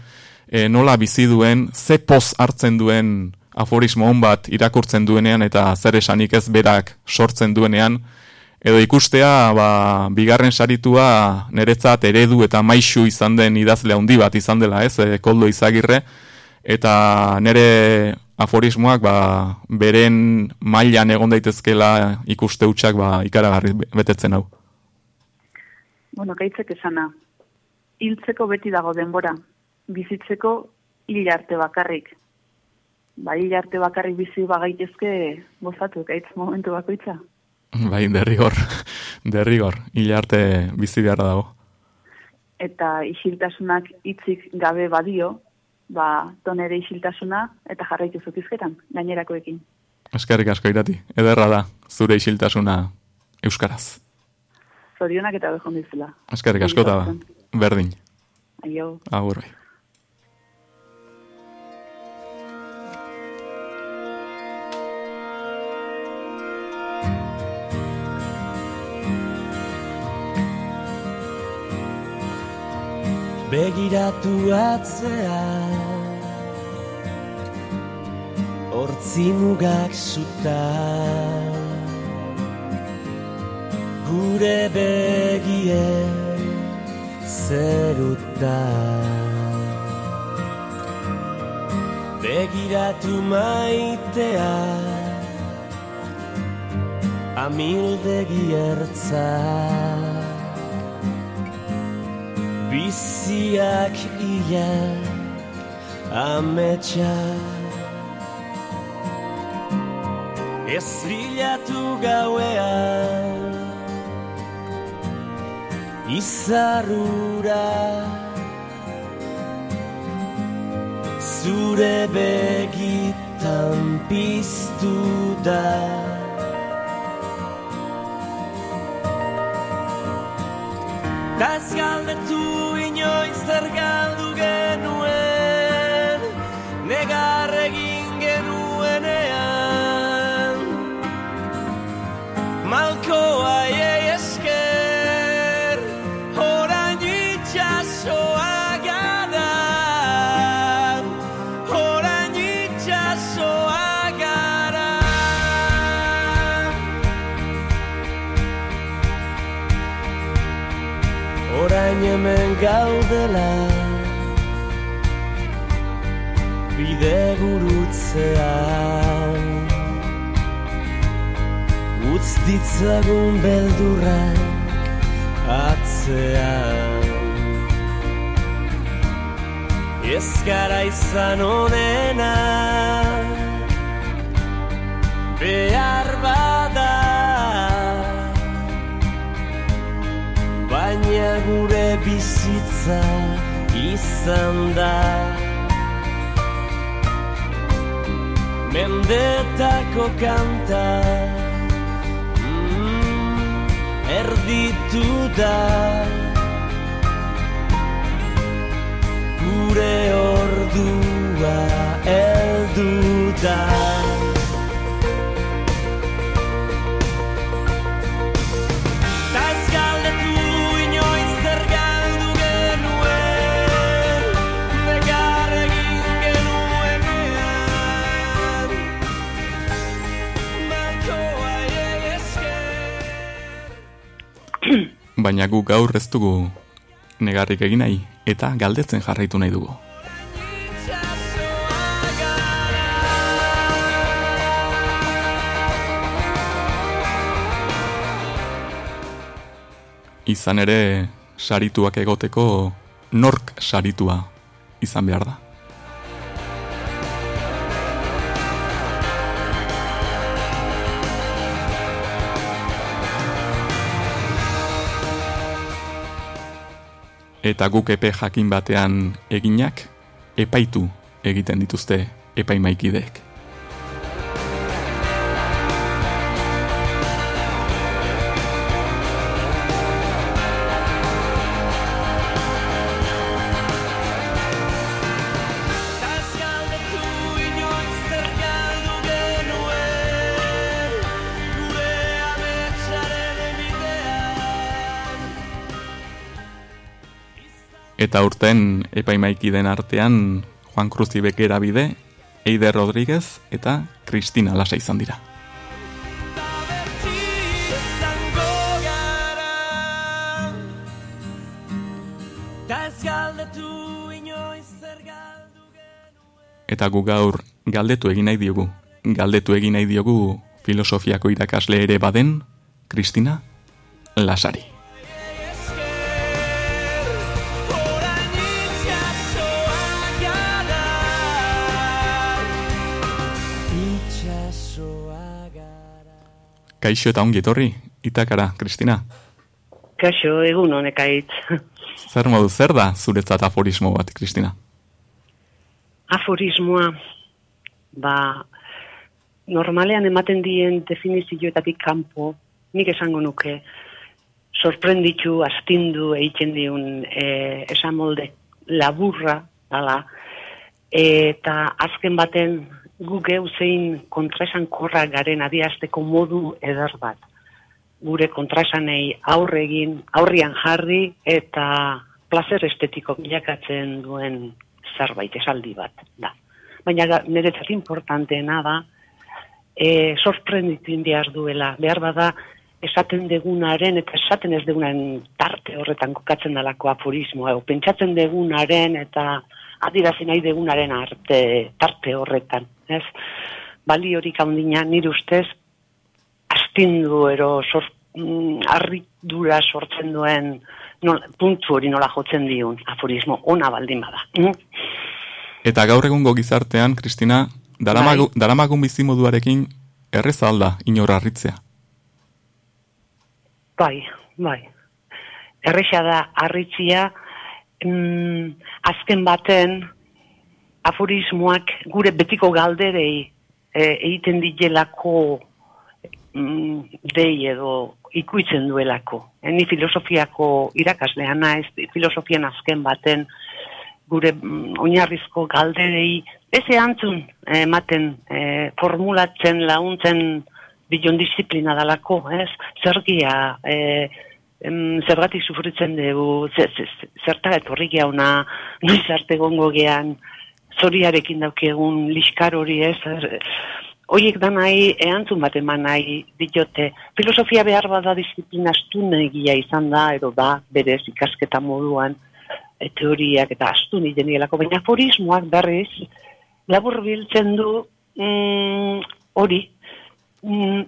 Speaker 2: e, nola bizi duen, ze poz hartzen duen aforismo hon bat irakurtzen duenean eta zer esanik ez berak sortzen duenean, edo ikustea, ba, bigarren saritua niretzat eredu eta maixu izan den idazle handi bat izan dela, ez, e, koldo izagirre, eta nire aforismoak, ba, beren mailan egon daitezkela ikuste utxak, ba, ikaragarri betetzen hau.
Speaker 9: Bueno, gaitzek esana, hiltzeko beti dago denbora, bizitzeko hil arte bakarrik. Ba, hil arte bakarrik bizi bagaitezke gozatu, gaitz momentu bakoitza.
Speaker 2: Bai, derrigor, derrigor, hil arte bizi behar dago.
Speaker 9: Eta isiltasunak hitzik gabe badio, ba, tonere isiltasuna eta jarraitu zutizketan, gainerakoekin.
Speaker 2: Eskerrik asko irati, ederra da, zure isiltasuna euskaraz.
Speaker 9: Zorionak eta behon dizela.
Speaker 2: Eskerrik asko da, berdin.
Speaker 9: Aio.
Speaker 2: Agur bai.
Speaker 11: Begiratu atzea Hortzi mugak Gure begie zeruta. Begiratu maitea Amildegi ertzak Biziak ia ametsa Ez bilatu gauean Izarrura. Zure begitan piztu da. Da ez galdetu inoiz zer galdu genuen. Negar Malkoa iei esker Horain itxasoa gara. Horain itxasoa gara. Orain hemen gaudela Bide gurutzean ditzagun beldurrak atzean. Ez gara izan onena Behar bada. Baina gure bizitza izan da. Mendetako kanta mm, Erditu da Gure ordua eldu da
Speaker 2: Baina gu gaur ez dugu negarrik egin nahi eta galdetzen jarraitu nahi dugu. Izan ere, sarituak egoteko nork saritua izan behar da. Eta guk epe jakin batean eginak, epaitu egiten dituzte epaimaikideek. Eta urten epaimaikiden artean Juan Cruz Ibekera bide, Eider Rodríguez eta Cristina Lasa izan dira. Eta gu gaur galdetu egin nahi diogu. Galdetu egin nahi diogu filosofiako irakasle ere baden, Cristina Lasari. Kaixo eta ongi etorri, itakara, Cristina.
Speaker 12: Kaixo, egun honekaitz.
Speaker 2: Zer modu, zer da zuretzat aforismo bat, Cristina?
Speaker 12: Aforismoa, ba, normalean ematen dien definizioetatik kanpo, nik esango nuke, sorprenditu, astindu, egiten diun e, esan molde laburra, dala, eta azken baten gu geu zein kontraesan korra garen adiazteko modu eder bat. Gure kontraesanei aurre egin, aurrian jarri eta placer estetiko bilakatzen duen zerbait esaldi bat da. Baina niretzat importanteena da e, sorprenditu behar duela. Behar bada esaten degunaren eta esaten ez degunaren tarte horretan kokatzen dalako aforismoa. Pentsatzen degunaren eta adirazi nahi degunaren arte tarte horretan. Ez? Baliorik handina nire ustez astindu ero sor, mm, harridura sortzen duen nola, puntu hori nola jotzen diun aforismo ona baldin bada. Mm?
Speaker 2: Eta gaur egungo gizartean, Kristina, daramagu, daramagun bizimoduarekin erreza alda inor harritzea.
Speaker 12: Bai, bai. Erresa da harritzia, mm, azken baten aforismoak gure betiko galderei e, egiten dielako mm, dei edo ikuitzen duelako. E, ni filosofiako irakaslea naiz, filosofian azken baten gure mm, oinarrizko galderei ez erantzun eh, ematen eh, formulatzen launtzen bilon disiplina dalako, ez? Zergia, eh, em, zergatik sufritzen dugu, ze- ze- zertara etorri gehauna, noiz arte gongo gean, zoriarekin daukegun liskar hori ez, er, Oiek da nahi, erantzun bat eman nahi diote. Filosofia behar bada disiplina astun egia izan da, edo da, berez ikasketa moduan, e, teoriak eta astun igenielako, baina aforismoak berriz, labur biltzen du mm, hori, mm,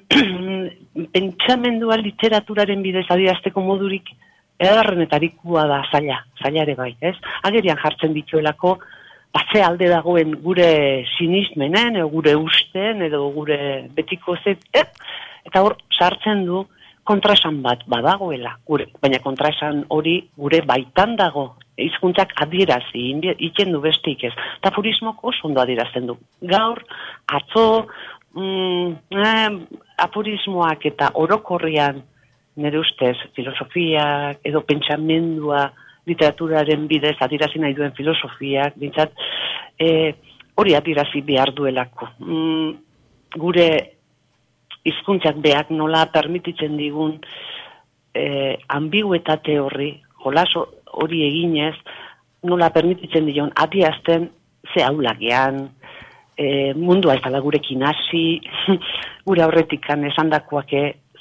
Speaker 12: pentsamendua literaturaren bidez adierazteko modurik edarrenetarikua da zaila, zaila ere bai, ez? Agerian jartzen dituelako, batze alde dagoen gure sinismenen, gure usten, edo gure betiko zet, et, eta hor sartzen du kontraesan bat badagoela, gure, baina kontraesan hori gure baitan dago, hizkuntzak adierazi, iten du besteik ez. Eta aforismok oso ondo adierazten du. Gaur, atzo, mm, eh, aforismoak eta orokorrian nire ustez, filosofiak edo pentsamendua, literaturaren bidez adierazi nahi duen filosofiak, bintzat, e, hori adierazi behar duelako. Mm, gure hizkuntzak beak nola permititzen digun e, ambiguetate horri, jolaso hori eginez, nola permititzen dion adiazten ze aulagean, e, mundua ez dala gurekin hasi, gure aurretikan esandakoak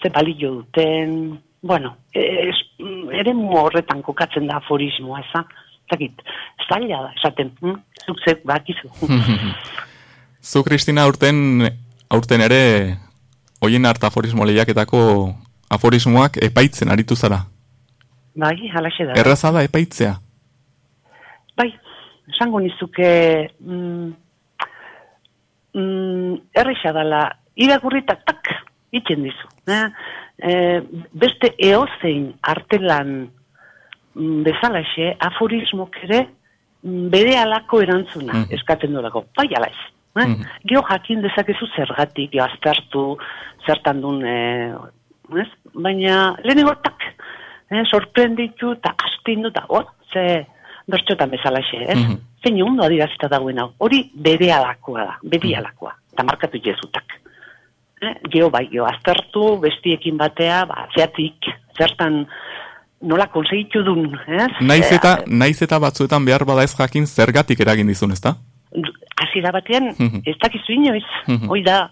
Speaker 12: ze balio duten, bueno, es, ere horretan kokatzen da aforismoa, eza? Zakit, zaila da, esaten, hm? zuk zek bakizu.
Speaker 2: Zu, Kristina, aurten, aurten ere, hoien art aforismo lehiaketako aforismoak epaitzen aritu zara.
Speaker 12: bai, halaxe da.
Speaker 2: Erraza da epaitzea.
Speaker 12: Bai, esango nizuke mm, mm, erresa dala, irakurri tak tak, itzen dizu. Eh? E, beste eozein artelan mm, bezalaxe, aforismok ere mm, bere alako erantzuna
Speaker 2: Mhm.
Speaker 12: eskatzen durako. Bai, ala ez. Eh?
Speaker 2: Mhm.
Speaker 12: Geo jakin dezakezu zergatik, geo aztertu, zertan duen, eh, ez? baina lehenengo tak, eh, sorprenditu eta astindu eta hor, ze bertxotan bezalaxe, ez?
Speaker 2: Mhm.
Speaker 12: Zein ondo adirazita dagoen hau, hori bere alakoa da, bere alakoa, eta markatu jezutak. Eh, geo bai, geo aztertu, bestiekin batea, ba, zeatik, zertan nola konsegitu dun, ez?
Speaker 2: Naiz eta, naiz eta batzuetan behar bada ez jakin zergatik eragin dizun, ezta?
Speaker 12: hasiera batean,
Speaker 2: Mhm.
Speaker 12: ez dakizu inoiz,
Speaker 2: Mhm.
Speaker 12: hoi da,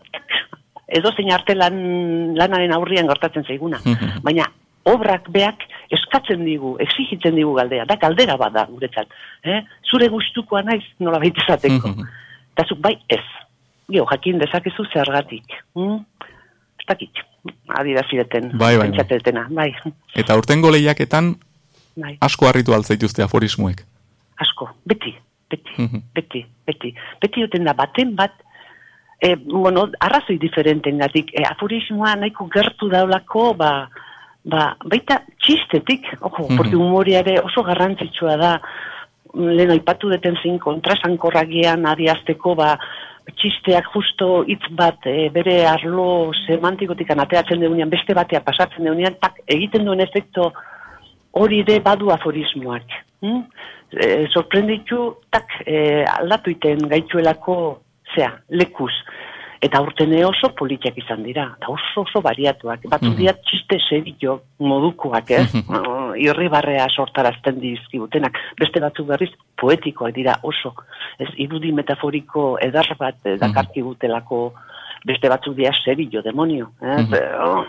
Speaker 12: edo zein arte lan, lanaren aurrian gertatzen zaiguna.
Speaker 2: Mhm.
Speaker 12: Baina, obrak beak eskatzen digu, exigitzen digu galdera, da galdera bada guretzat. Eh? Zure gustukoa naiz nola baita esateko.
Speaker 2: Mhm.
Speaker 12: Eta zuk bai ez. Geo, jakin dezakezu zergatik. Hmm? Ez dakit, adirazireten,
Speaker 2: Bai, bai,
Speaker 12: pentsatetena, bai,
Speaker 2: Eta urtengo lehiaketan
Speaker 12: bai,
Speaker 2: asko harritu altzaituzte aforismoek.
Speaker 12: asko, beti, beti,
Speaker 2: Mhm.
Speaker 12: beti, beti. Beti duten da baten bat, e, bueno, arrazoi diferenten gatik, e, aforismoa nahiko gertu daulako, ba, ba, baita txistetik, ojo,
Speaker 2: Mhm.
Speaker 12: porque humoria ere oso garrantzitsua da, lehen aipatu deten zein kontrasankorragian adiazteko, ba, txisteak justo hitz bat e, bere arlo semantikotik ateatzen deunean, beste batea pasatzen deunean, tak, egiten duen efekto hori ere badu aforismoak. Hm? E, sorprenditu, tak, e, aldatu iten gaituelako, zea, lekuz. Eta urtene oso politiak izan dira, eta oso oso bariatuak. Batzu
Speaker 2: Mhm.
Speaker 12: dira txiste serio modukoak, ez?
Speaker 2: Mhm.
Speaker 12: Uh, irribarrea sortarazten dizkibutenak. Beste batzu berriz poetikoak dira oso. Ez irudi metaforiko edar bat eh, dakarkigutelako beste batzuk dira serio, demonio. Ez?
Speaker 2: Mhm.
Speaker 12: Oh,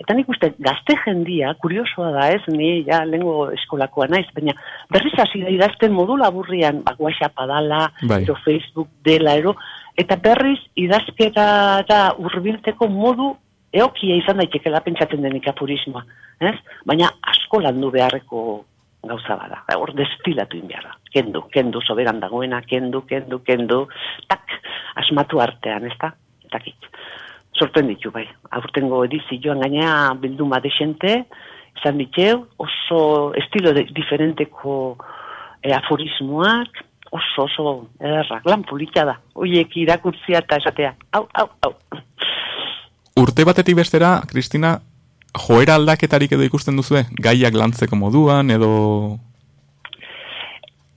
Speaker 12: Eta nik uste, gazte jendia, kuriosoa da ez, ni ja lengo eskolakoa naiz, baina berriz hasi da idazten modu laburrian, ba, WhatsApp dala,
Speaker 2: Bai.
Speaker 12: Facebook dela, ero, eta berriz idazkera da urbiltzeko modu eokia izan daitekela pentsatzen denik apurismoa, ez? Baina asko landu beharreko gauza bada, da, hor destilatu in beharra, kendu, kendu, soberan dagoena, kendu, kendu, kendu, tak, asmatu artean, ez da? Takit. sorprenditu bai. Aurtengo edizioan gaina bilduma desente, izan diteu, oso estilo de, diferenteko e, aforismoak, oso oso ederra, lan polita da. Oiek irakurtzia eta esatea, hau, hau, hau.
Speaker 2: Urte batetik bestera, Kristina, joera aldaketarik edo ikusten duzue? Gaiak lantzeko moduan edo...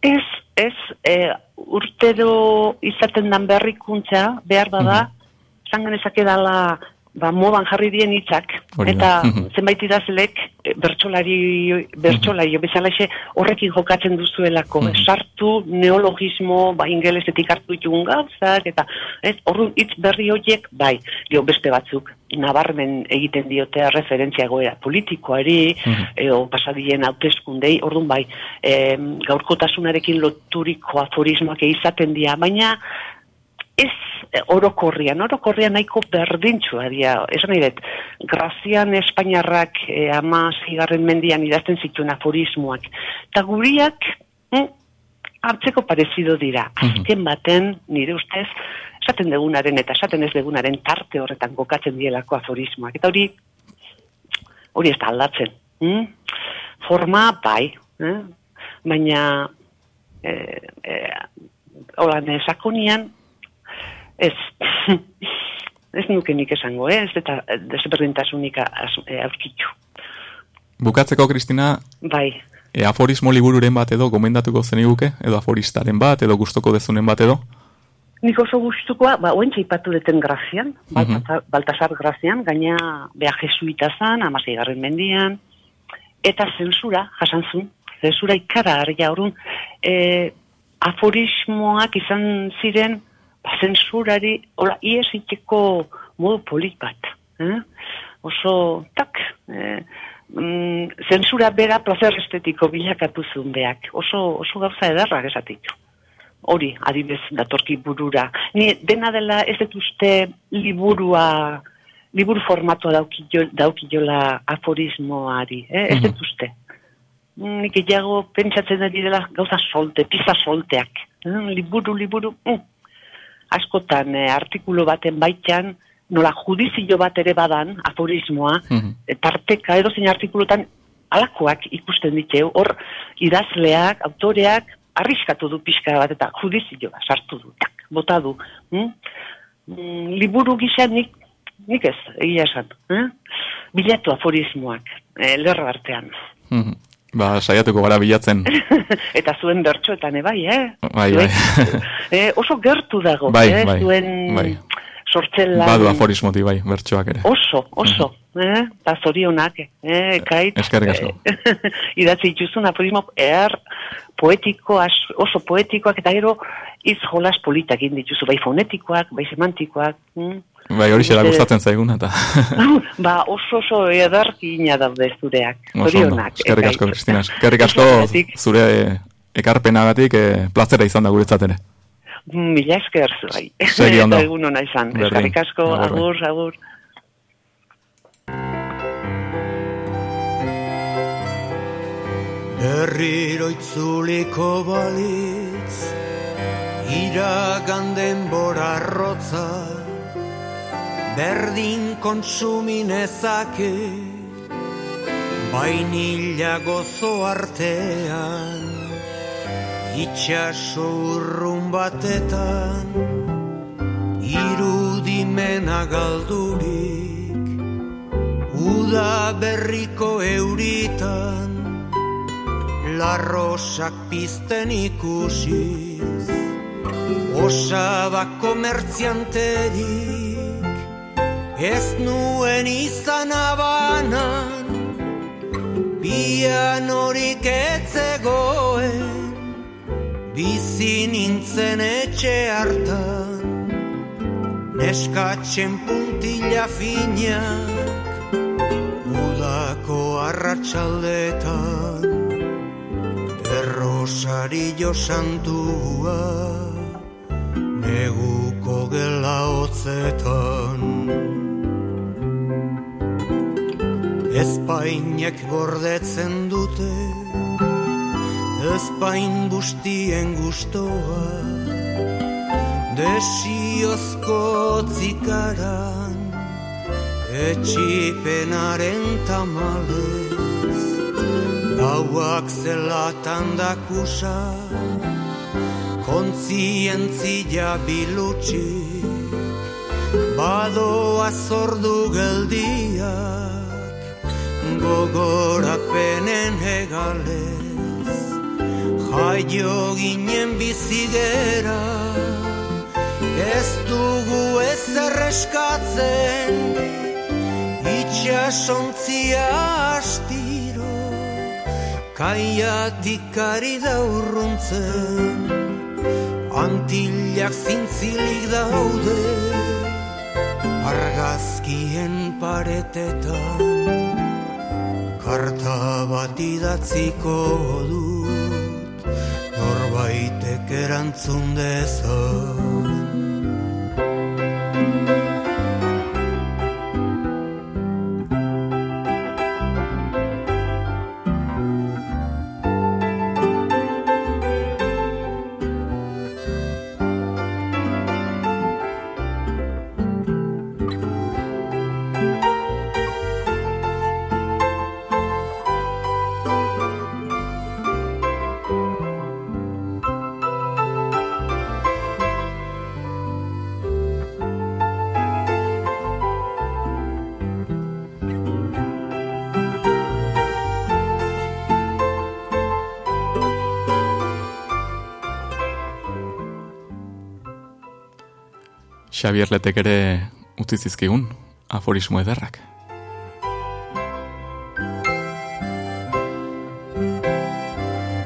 Speaker 12: Ez, ez, e, urtero izaten dan berrikuntza, behar bada, mm esan genezake dala, ba, modan jarri dien hitzak eta
Speaker 2: Mhm.
Speaker 12: zenbait idazlek e, bertsolari, bertsolari, bezalaxe horrekin jokatzen duzuelako, sartu neologismo, ba, ingelesetik hartu ditugun gauzak, eta ez, orrun hitz berri horiek, bai, dio beste batzuk, nabarmen egiten diote referentzia egoera politikoari, edo pasadien hauteskundei, orduan bai, em, gaurkotasunarekin loturiko aforismoak izaten dira, baina ez orokorrian, orokorrian nahiko berdintxua dira. Esan nahi Grazian Espainiarrak eh, ama zigarren mendian idazten zituen aforismoak. Eta guriak, hm, hartzeko parezido dira. Azken baten, nire ustez, esaten degunaren eta esaten ez degunaren tarte horretan kokatzen dielako aforismoak. Eta hori, hori ez da aldatzen. Hm? Forma, bai. Eh? Baina, eh, eh, holan, sakonian, ez, ez nuke nik esango, eh? ez eta desberdintasunik eh, aurkitu.
Speaker 2: Bukatzeko, Kristina,
Speaker 12: Bai,
Speaker 2: e, aforismo libururen bat edo gomendatuko zeniguke, edo aforistaren bat, edo gustoko dezunen bat edo?
Speaker 12: nik oso gustukoa, ba, oen txaipatu deten grazian, Baltasar, Baltasar grazian, gaina beha jesuita zan, amasei garren mendian, eta zensura, jasan zuen, zensura ikara argia orduan, e, aforismoak izan ziren, ba, zensurari, hola, ies iteko modu polit bat. Eh? Oso, tak, eh, mm, zensura bera placer estetiko bilakatu zuen beak. Oso, oso gauza edarrak esatik. Hori, adibez, datorki burura. Ni dena dela ez dut uste liburua, liburu formatua daukio, daukiola aforismoari, eh? ez dut uste. Mm, Nik gehiago pentsatzen ari dela gauza solte, pizza solteak. Eh, Liburu, liburu, mm. Askotan eh, artikulu baten baitan, nola judizio bat ere badan, aforismoa, e, tarteka edo zein artikulutan alakoak ikusten diteu, hor idazleak, autoreak, arriskatu du pixka bat eta judizioa sartu du, tak, bota du. Mm? Mm, liburu gisa nik, nik ez, egia esan. Eh? Bilatu aforismoak, eh, lerro artean.
Speaker 2: Mhm. Ba, saiatuko gara bilatzen.
Speaker 12: eta zuen bertsoetan ebai, eh?
Speaker 2: Bai, bai.
Speaker 12: eh, oso gertu dago,
Speaker 2: Bai,
Speaker 12: eh?
Speaker 2: bai,
Speaker 12: zuen
Speaker 2: bai.
Speaker 12: sortzen lan.
Speaker 2: Badu aforismoti bai, bertsoak ere.
Speaker 12: Oso, oso, eh? Ta zorionak, eh? Kait,
Speaker 2: Eskerrik asko.
Speaker 12: eh, idatzi dituzun aforismo er poetiko, oso poetikoak, eta gero iz jolas politak egin dituzu, bai fonetikoak, bai semantikoak, hm?
Speaker 2: Bai, hori
Speaker 12: eh,
Speaker 2: gustatzen zaiguna, eta
Speaker 12: ba, oso oso edarkina daude zureak, zorionak.
Speaker 2: Eskerrik
Speaker 12: eh,
Speaker 2: asko. Kristina. Eskerrik asko zure ekarpenagatik eh, plazera izan da guretzat ere.
Speaker 12: Mila esker bai.
Speaker 2: Segi ondo.
Speaker 12: Egun hona izan. Eskerrik asko,
Speaker 2: Agur,
Speaker 12: agur.
Speaker 13: Berriro itzuliko balitz Iragan denbora rotza Berdin kontsuminezake Bainila gozo artean Itxaso urrun batetan Irudimena galdurik Uda berriko euritan Larrosak pizten ikusiz Osaba komertzianterik Ez nuen izan abanan Pianorik etzegoen Bizi nintzen etxe hartan. Neskatzen puntila finak Udako arratsaldetan. Errosario santua Neguko gela hotzetan Espainek gordetzen dute Espain bustien gustoa Desiozko zikaran etxipenaren tamalez Gauak zelatan dakusa Kontzientzia bilutxik Badoa zordu geldiak Gogorapenen hegalez Jaio ginen bizigera Ez dugu ez erreskatzen Itxasontzia astiro Kaiatik ari da urruntzen Antillak zintzilik daude Argazkien paretetan Karta bat idatziko dut Norbaitek erantzun dezan
Speaker 2: Xabier Letek ere utzi zizkigun, aforismo ederrak.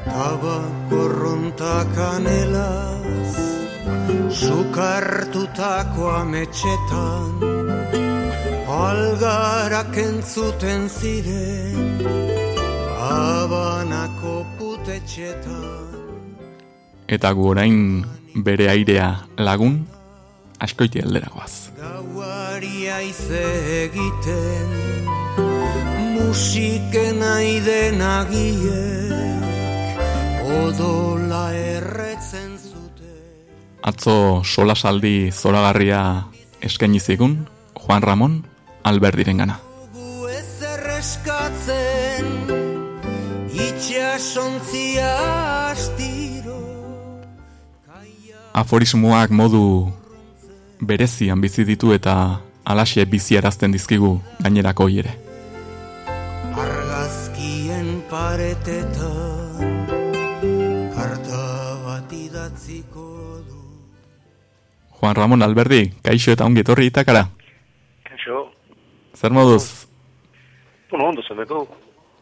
Speaker 13: Tabakorronta kanelaz Sukartutako ametxetan Algarak entzuten ziren Abanako putetxetan
Speaker 2: Eta gu orain bere airea lagun, askoiti alderagoaz.
Speaker 13: Gauari aize egiten Musiken aiden agiek Odola erretzen zuten
Speaker 2: Atzo solasaldi zoragarria eskaini zigun, Juan Ramon Alberdiren gana.
Speaker 13: Itxasontzia astiro
Speaker 2: Aforismoak modu berezian bizi ditu eta alaxe biziarazten dizkigu gainerako ere.
Speaker 13: Argazkien paretetan Karta bat idatziko du
Speaker 2: Juan Ramon Alberdi, kaixo eta ongi etorri itakara.
Speaker 14: Kaixo,
Speaker 2: Zer moduz?
Speaker 14: bueno, ondo zeneko.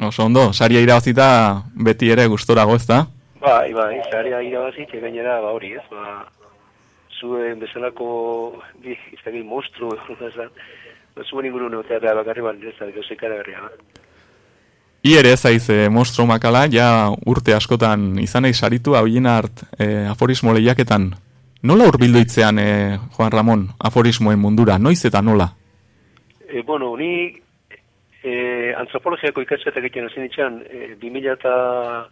Speaker 2: Oso ondo, saria irabazita beti ere gustorago ez da?
Speaker 14: Bai, bai, zaria irabazit, gainera, ba hori ez, ba, zuen bezalako, bi, izagin monstru, ezan, ba, zuen inguru neotea da bakarri bat, ez da, gauzekara garria, ba.
Speaker 2: I ere ez aiz e, monstro makala, ja urte askotan izan nahi saritu hauien hart e, aforismo lehiaketan. Nola urbildu itzean, e, Juan Ramon, aforismoen mundura, noiz eta nola?
Speaker 14: E, bueno, ni e, antropologiako ikasketak egiten ezin itxan, e, 2000 eta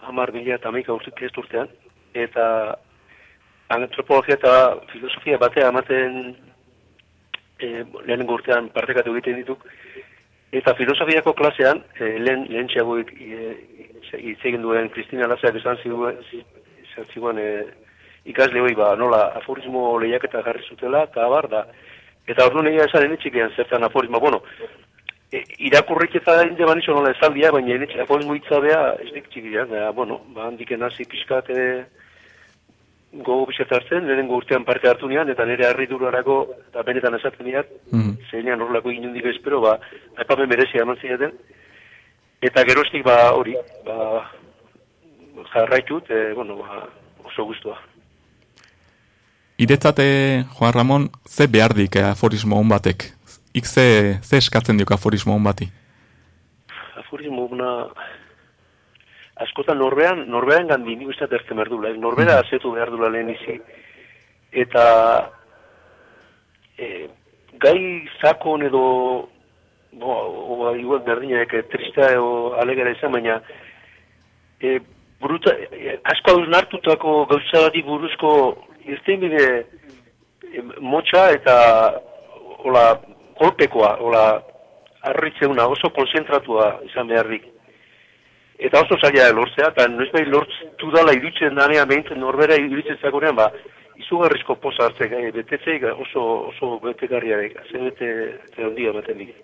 Speaker 14: hamar, 2000 eta hamaika urtik ez urtean, eta antropologia eta filosofia batea ematen e, lehenengo urtean partekatu egiten ditu, eta filosofiako klasean, e, lehen, lehen txago hitz egin duen Kristina Lazeak esan ziguen e, ikasle hori ba, nola aforismo lehiaketa jarri zutela, eta abar da. Eta ordu negia esan enetxikean zertan aforismo, bueno, e, irakurrik eta inde banitxo nola esaldia, baina enetxe aforismo hitza beha ez dik txikian, da, bueno, ba, handiken hasi pixkat e, gogo pixkat hartzen, lehenengo urtean parte hartu nian, eta nire harri durarako, eta benetan esaten nian,
Speaker 2: Mm.
Speaker 14: zeinean horrelako inundik espero, ba, aipamen berezia eman zidaten, eta gerostik, ba, hori, ba, jarraitut, e, bueno, ba, oso guztua.
Speaker 2: Iretzate, Juan Ramon, ze behar dik aforismo hon batek? Ik ze, ze eskatzen diok aforismo hon bati?
Speaker 14: aforismo una askotan norbean, norbean gandi nik uste ertzen behar dula, eh? norbera azetu behar dula lehen izi. Eta e, gai zakon edo bo, o, igual berdinak e, trista edo alegera izan, baina e, bruta, e, asko hauz nartutako gauza bati buruzko irten bide e, motxa eta hola kolpekoa, hola arritzeuna oso konzentratua izan beharrik. Eta oso zaila da lortzea, eta noiz bai lortzu dala iruditzen danean, behintzen norbera iruditzen zagonean, ba, izugarrizko poza hartzek, eh, betetzeik oso, oso betegarriarek, zen bete, zen ondia ematen dik.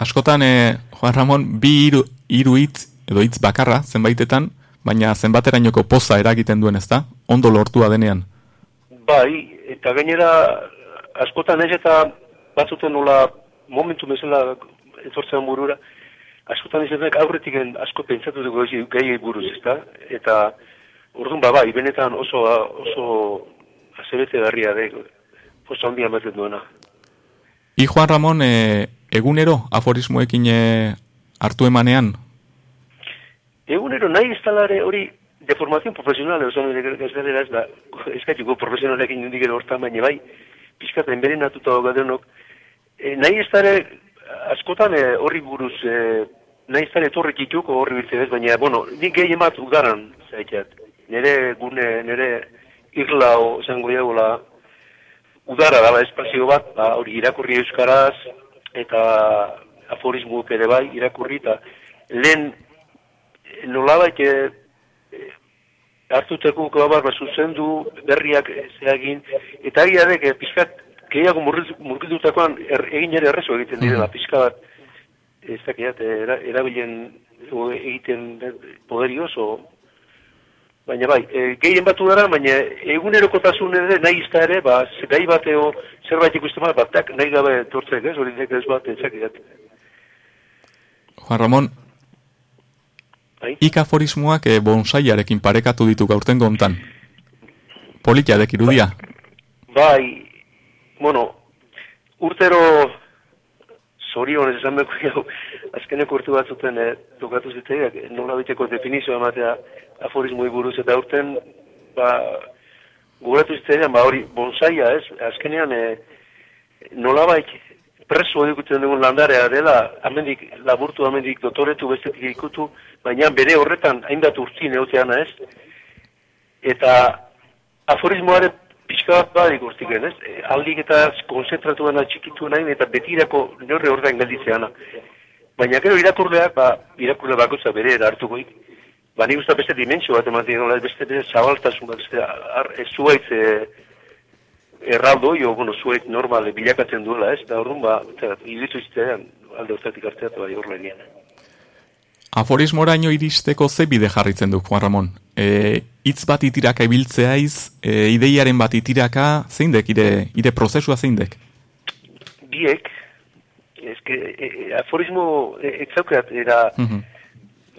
Speaker 2: Askotan, e, Juan Ramon, bi hiru, hiru hitz edo hitz bakarra zenbaitetan, baina zenbaterainoko poza eragiten duen ezta? Ondo lortua denean.
Speaker 14: Bai, eta gainera, askotan ez eta batzuten nola momentu bezala etortzen burura, askotan denek aurretik asko pentsatu dugu gai buruz, ezta? Eta orduan ba, bai, benetan oso, oso azebete garria de, poza handia ematen duena.
Speaker 2: I Juan Ramon, e, egunero aforismoekin e, hartu emanean?
Speaker 14: Egunero nahi ez talare hori de formación profesional, oza, ez gara ez da, ez gaituko profesionalekin indik edo hortan baina bai, pizkat enberen atuta gadenok, e, nahi ez tare, askotan e, horri buruz, e, nahi tare etorrik ituko horri biltzen ez, baina, bueno, nik gehi emat udaran, zaitat, nire gune, nire irla, o, zango jagola, udara dala espazio bat, ba, hori irakurri euskaraz, eta aforismoak ere bai, irakurri, eta lehen nolabait e, hartuteko klabar ba, zuzendu berriak zeagin, eta agia dek, e, pizkat, gehiago murgildutakoan er, egin ere errezo egiten direla, pizka bat, ez dakiat, era, erabilen o, egiten poderi oso, baina bai, e, gehien batu dara, baina egunerokotasun ere nahi izta ere, ba, gai bateo zerbait ikusten bat, batak nahi gabe tortzek, ez, hori ez bat, ez dakiat.
Speaker 2: Juan Ramon,
Speaker 14: Bai.
Speaker 2: ik aforismoak e, bonsaiarekin parekatu ditu gaurten gontan. Politiadek irudia.
Speaker 14: Bai, bueno, urtero zorionez esan beko jau, azkeneko urtu batzuten eh, tokatu zitzeak, nola biteko definizio ematea aforismoi buruz, eta urten, ba, guratu zitzean, ba, hori, bonsaia, ez, azkenean, eh, nolabait preso edukuten dugun landarea dela, amendik, laburtu amendik dotoretu bestetik ikutu, baina bere horretan hainbat urtzi neoteana ez, eta aforismoare pixka bat badik urtiken, ez? E, aldik eta konzentratu gana txikitu nahi, eta betirako neurre horretan gelditzeana. Baina gero irakurleak, ba, irakurle bakotza bere hartukoik, ba, nik usta beste dimensio bat ematen nola, beste beste zabaltasun bat, ar, ez zuaitz e, erraldo, jo, bueno, zuaitz normal bilakatzen duela, ez? Da orduan, ba, eta, iritu iztean, alde hortatik hartzea, eta bai horrenean.
Speaker 2: Aforismoraino iristeko ze bide jarritzen du, Juan Ramon? E, hitz bat itiraka ibiltzeaiz, e, ideiaren bat itiraka, zein dek, ire, ire prozesua zein dek?
Speaker 14: biek, eske, e, e, aforismo e, ez zaukat, era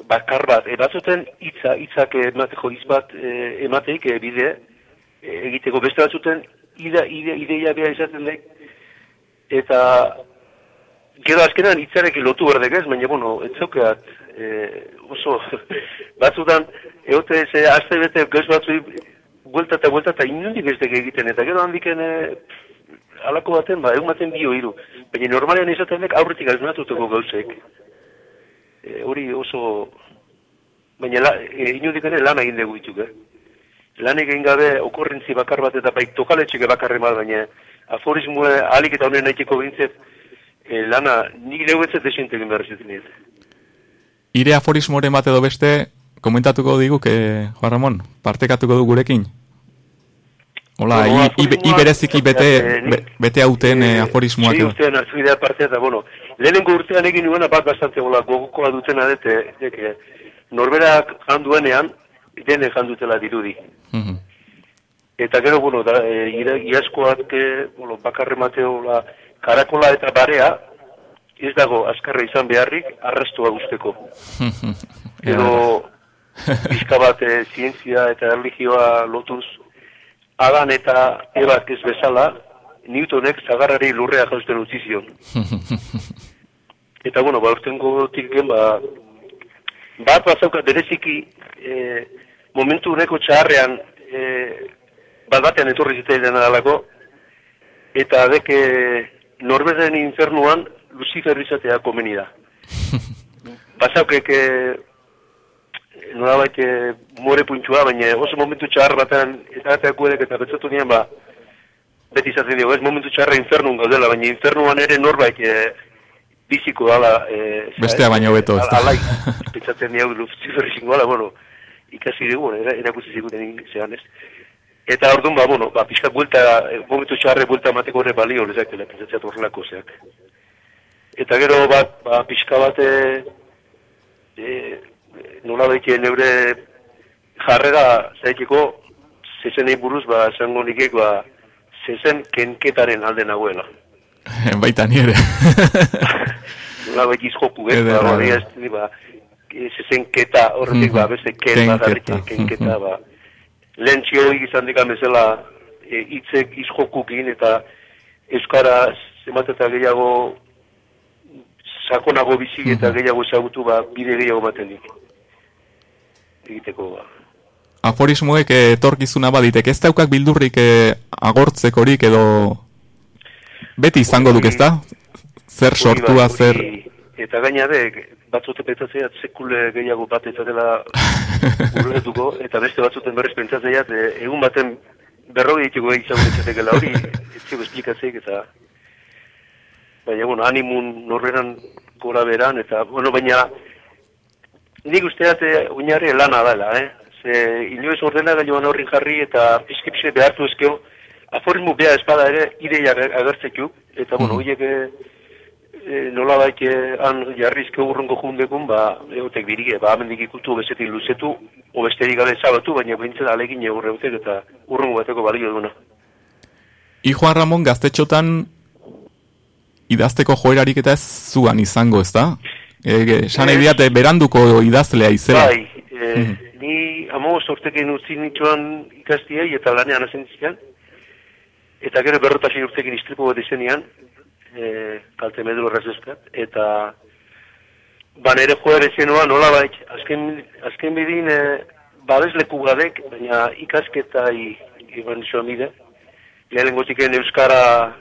Speaker 14: bakar bat, e, batzuten hitza, hitzak emateko hitz bat e, emateik e, bide, e, egiteko beste batzuten ida, ide, ideia behar izaten dek, eta gero azkenan hitzarekin lotu berdek ez, baina, bueno, ez zaukat, e, oso, batzutan, egote ze aste bete goz batzu buelta eta buelta eta inundik ez dek egiten, eta gero handiken e, alako baten, ba, egun baten bio hiru. Baina normalean izaten dek aurretik aznatuteko gauzek. E, hori oso... Baina la, e, inundik ere lan egin dugu dituk, eh? Lan egin gabe okorrentzi bakar bat eta bai tokaletxeke bakarren bat, baina aforismoe alik eta honen nahiteko bintzet, e, lana nik neuetzet desente egin behar ez.
Speaker 2: Ire aforismoren bat edo beste, komentatuko diguk, e, Juan Ramon, partekatuko du gurekin? Hola,
Speaker 14: Bueno,
Speaker 2: i, i, i
Speaker 14: aforismoak,
Speaker 2: bereziki bete,
Speaker 14: eh,
Speaker 2: bete hauten e, aforismoak. Edo.
Speaker 14: urtean hartu idea parte eta, bueno, lehenengo urtean egin nuena bat bastante gola gogokoa dutena dute, deke, norberak janduenean, dene jandutela dirudi.
Speaker 2: Mhm.
Speaker 14: Eta gero, bueno, da, e, e, bueno, bakarre mateo, la, karakola eta barea, ez dago azkarra izan beharrik, arrastua guzteko. Edo, pixka bat e, zientzia eta erligioa lotuz, Adan eta ebak ez bezala, Newtonek zagarrari lurrea jausten utzi zion. Eta, bueno, ba, urtengo gotik ba, bat bazauka bereziki e, momentu uneko txarrean e, bat batean etorri zitailen alako, eta deke norberen infernuan Lucifer izatea komeni da. Bazaukek e, nolabait e, more puntxua, baina oso momentu txar batean eta bateak guedek eta betzatu nian, ba, beti izaten dugu, ez momentu txarra infernun gaudela, baina infernuan ere norbait e, biziko dala... E,
Speaker 2: Bestea baino beto, ez da.
Speaker 14: Alai, pentsatzen diau Lucifer izango dala, bueno, ikasi dugu, era, erakusi ziguten zean ez. Eta orduan, ba, bueno, ba, pixka buelta, eh, momentu txarre buelta mateko horre balio, lezak, pentsatzeat horrelako zeak. Eta gero, bat, ba, pixka bat, e, e, nola baitien neure jarrera zaiteko, zezenei buruz, ba, esango nikek, ba, zezen kenketaren alde nagoela.
Speaker 2: Baita ni ere.
Speaker 14: Nola baitiz joku, eh? Ba,
Speaker 2: ederra.
Speaker 14: ez, ba, e, zezenketa, horretik, ba, beste ken, ba,
Speaker 2: Kenketa.
Speaker 14: kenketa, ba. Lehen txio izan dikan bezala, e, hitzek izjokukin eta Euskara zenbat eta gehiago sakonago bizi eta gehiago ezagutu, ba, bide gehiago baten dik. Egiteko, ba.
Speaker 2: Aforismoek etorkizuna baditek, ez daukak bildurrik eh, agortzekorik edo beti izango duk, ez da? Zer sortua,
Speaker 14: bai,
Speaker 2: zer...
Speaker 14: Eta gainare, batzute pentsatzea sekule gehiago bat eta dela ulertuko, eta beste batzuten berrez pentsatzea, e, egun baten berrogei dituko izango ditzatekela hori, ez zego esplikatzeik, eta baina, bueno, animun norberan gora beran, eta, bueno, baina nik usteat e, oinarri lana dela, eh? Ze inoiz ordena gailuan horrin jarri eta pizkipxe behartu ezkeo, aforismo beha espada ere ideia agertzekio, eta, bueno, horiek e, e, nola baik han jarrizke urrungo jundekun, ba, egotek birige, ba, amendik ikutu bezetik luzetu, o besterik gabe zabatu, baina bintzen alegin egurre eutek eta urrungo bateko balio duna.
Speaker 2: I Juan Ramon gaztetxotan idazteko joerarik eta ez zuan izango, ez da? E, Esan nahi diate beranduko idazlea izela.
Speaker 14: Bai, e, ni amo sortekin utzi nituen ikastiei eta lanean hazen zian, eta gero berrotasin urtekin istripu bat izenian, e, kalte medu eta ba nere joera zenua nola baik, azken, azken bidin e, babesleku gadek, baina ikasketa iban zoa bide, lehen gotiken Euskara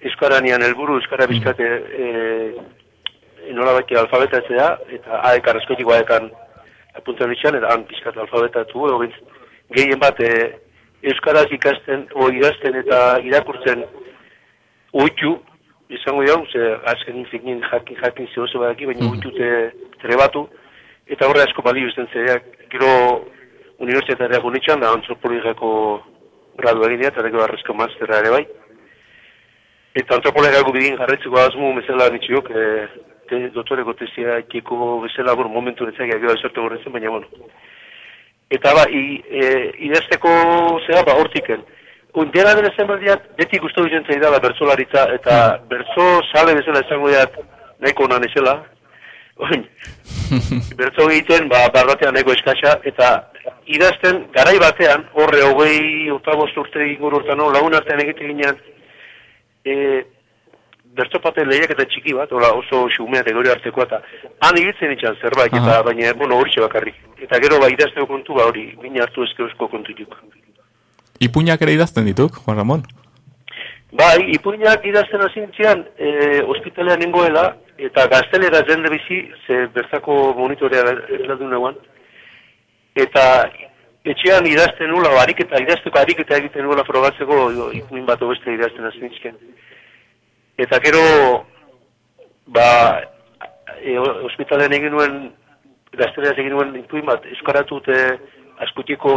Speaker 14: Euskaranian helburu Euskara bizkate e, e, nola baiki alfabetatzea, eta aekan, askotiko aekan apuntan itxan, eta han pizkat alfabetatu, edo gehien bat e, Euskaraz ikasten, o idazten eta irakurtzen uitu, izango jau, ze azken fikin jakin, jakin zehose badaki, baina uitu te trebatu, eta horre asko balio izten zeak, gero unibertsitateak unitxan, da antropologiako gradu egitea, eta gero arrezko masterra ere bai. Eta antropologiako bidin jarretzeko asmo bezala nitxiok, e, te, doktoreko tesia ikeko bezala, bueno, momentu netzak gero esorte gorretzen, baina, bueno. Eta ba, i, e, idazteko zera, ba, hortiken. Un, dena dena zen berdiat, beti guztu dizen zaidala bertzolaritza, eta bertzo sale bezala esango diat nahiko onan ezela. Oin, bertzo egiten, ba, barbatean nahiko eskaxa, eta idazten, garai batean, horre hogei otabost urte inguru urtan, no, lagun artean egiten ginean, e, bertopate lehiak eta txiki bat, ola oso xumea tegori hartzekoa, eta han ibiltzen itxan zerbait, eta
Speaker 2: Aha.
Speaker 14: baina, bueno, hori bakarrik. Eta gero, ba, idazteko kontu, ba, hori, bine hartu ezke eusko kontu juk.
Speaker 2: Ipuñak ere idazten dituk, Juan Ramon?
Speaker 14: Bai, ipuinak idazten azintzian, e, ospitalean nengoela, eta gaztelera jende bizi, ze bertako monitorea erladu neuan, eta etxean idazten nula, ariketa, idazteko ariketa egiten nula probatzeko jo, ipuin bat beste idazten azintzken. Eta gero, ba, e, o- ospitalean egin nuen, gazteleraz egin nuen ipuin bat, euskaratu te askutiko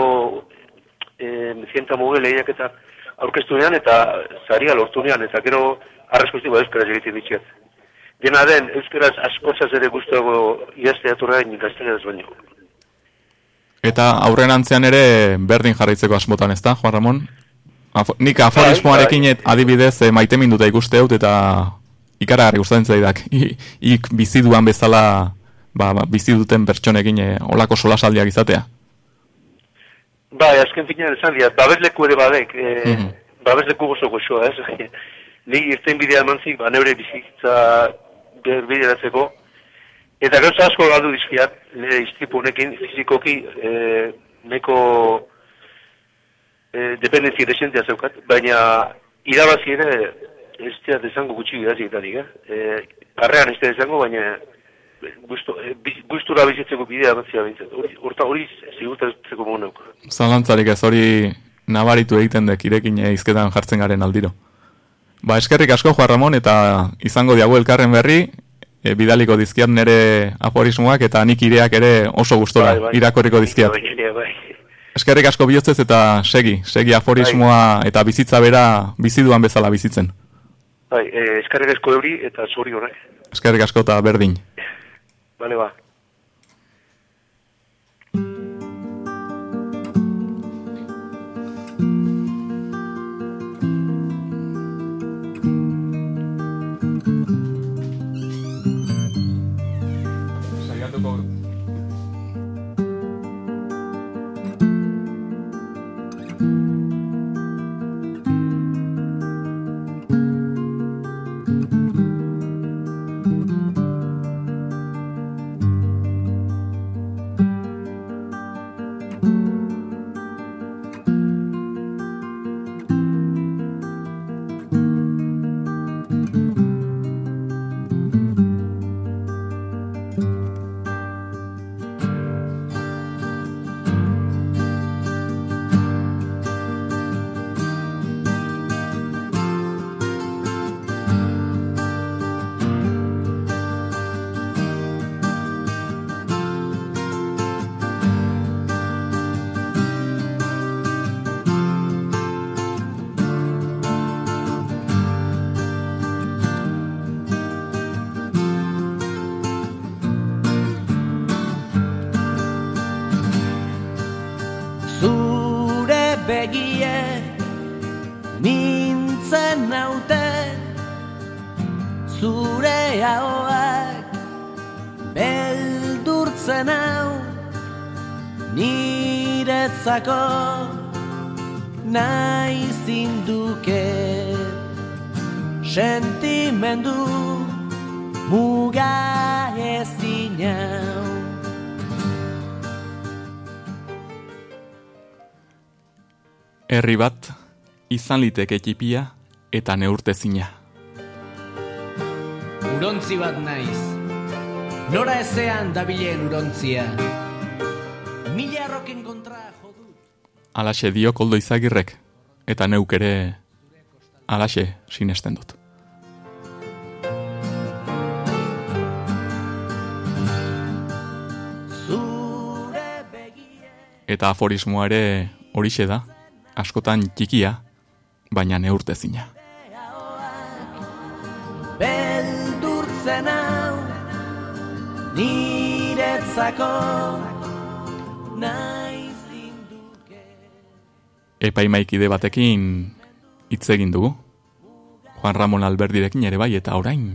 Speaker 14: e, zienta lehiak eta aurkeztu nean, eta zaria lortu nean, eta gero arrezkosti ba euskaraz egiten ditxet. Dena den, euskaraz askozaz ere guztuago idaztea turrain gazteleraz baino.
Speaker 2: Eta aurrenantzean ere berdin jarraitzeko asmotan, ez da, Juan Ramon? Afo, nik aforismoarekin et, adibidez e, maite minduta ikuste dut eta ikaragarri gustatzen zaidak. I, ik bizi duan bezala ba, ba, bizi duten pertsonekin e, olako solasaldiak izatea.
Speaker 14: Bai, azken finean esan diat, babesleku ere badek, e,
Speaker 2: Mhm.
Speaker 14: babesleku gozo goxoa, ez? Ni irten bidea eman zik, ba, neure bizitza berbideratzeko, eta gauza asko galdu dizkiat, nire iztripu honekin, fizikoki, e, neko e, dependentzia desentzia zeukat, baina irabazi ere, ez diat esango gutxi idaziketarik, eh? E, karrean ez diat esango, baina gustu, e, gustura bizitzeko bidea emantzia bintzat. Horta hori zigurtatzeko mogu
Speaker 2: Zalantzarik ez hori nabaritu egiten dek irekin e, izketan jartzen garen aldiro. Ba, eskerrik asko, Juan Ramon, eta izango diago elkarren berri, e, bidaliko dizkiat nere aforismoak, eta nik ireak ere oso gustora
Speaker 14: Bai, bai.
Speaker 2: irakorriko dizkiat.
Speaker 14: Bai, bai, bai.
Speaker 2: Eskerrik asko bihotzez eta segi, segi aforismoa eta bizitza bera biziduan bezala bizitzen.
Speaker 14: Bai, eh, eskarrik asko euri eta zuri horre.
Speaker 2: Eskerrik asko eta berdin.
Speaker 14: Bale, ba.
Speaker 2: Herri bat, izan liteke txipia eta neurtezina.
Speaker 11: Urontzi bat naiz Nora ezean dabilen urontzia Mila arroken kontra jodu
Speaker 2: Alaxe dio koldo izagirrek, eta neuk ere alaxe sinesten dut. Eta aforismoa ere horixe da, askotan txikia, baina neurtezina.
Speaker 11: beldurtzen hau Niretzako
Speaker 2: Epaimaikide batekin hitz egin dugu. Juan Ramon Alberdirekin ere bai eta orain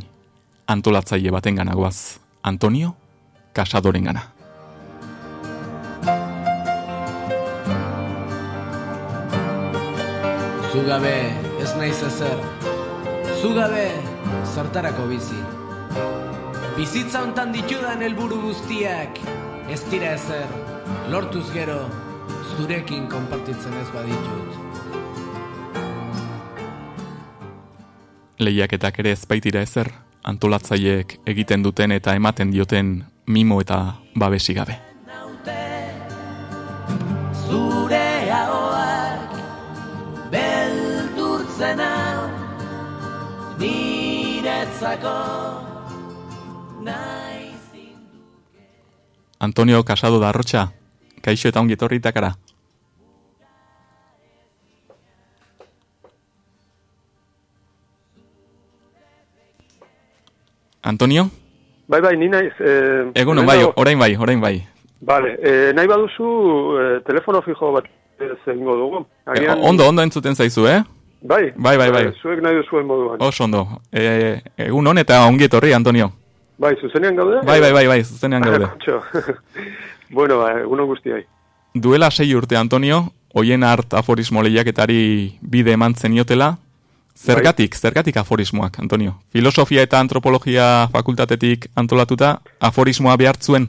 Speaker 2: antolatzaile baten ganagoaz. Antonio Casadoren
Speaker 11: Zugabe ez naiz ezer. Zugabe zertarako bizi. Bizitza hontan ditudan helburu guztiak Ez dira ezer. Lortuz gero Zurekin konpartitzen ez baditut.
Speaker 2: Lehiaketak ere ez baitira ezer, antolatzaileek egiten duten eta ematen dioten mimo eta babesi gabe.
Speaker 11: Nahi
Speaker 2: Antonio Casado da Arrotxa, kaixo eta ongi etorri itakara. Antonio?
Speaker 15: Bai, bai, ni naiz. Eh,
Speaker 2: Egunon bai, orain bai, orain bai.
Speaker 15: Vale, eh, nahi baduzu eh, telefono fijo bat egingo dugu.
Speaker 2: E, ondo, ondo entzuten zaizu, eh?
Speaker 15: Bai,
Speaker 2: Bai, bai, bai.
Speaker 15: Eh, zuek nahi duzuen moduan.
Speaker 2: Oso ondo. E, egun hon eta ongi etorri, Antonio.
Speaker 15: Bai, zuzenean gaude?
Speaker 2: Bai, bai, bai, bai, zuzenean gaude.
Speaker 15: Bueno, ba, egunon guztiai.
Speaker 2: Duela sei urte, Antonio, hoien art aforismo lehiaketari bide eman zeniotela, Zergatik, zergatik aforismoak, Antonio? Filosofia eta antropologia fakultatetik antolatuta aforismoa behartzuen?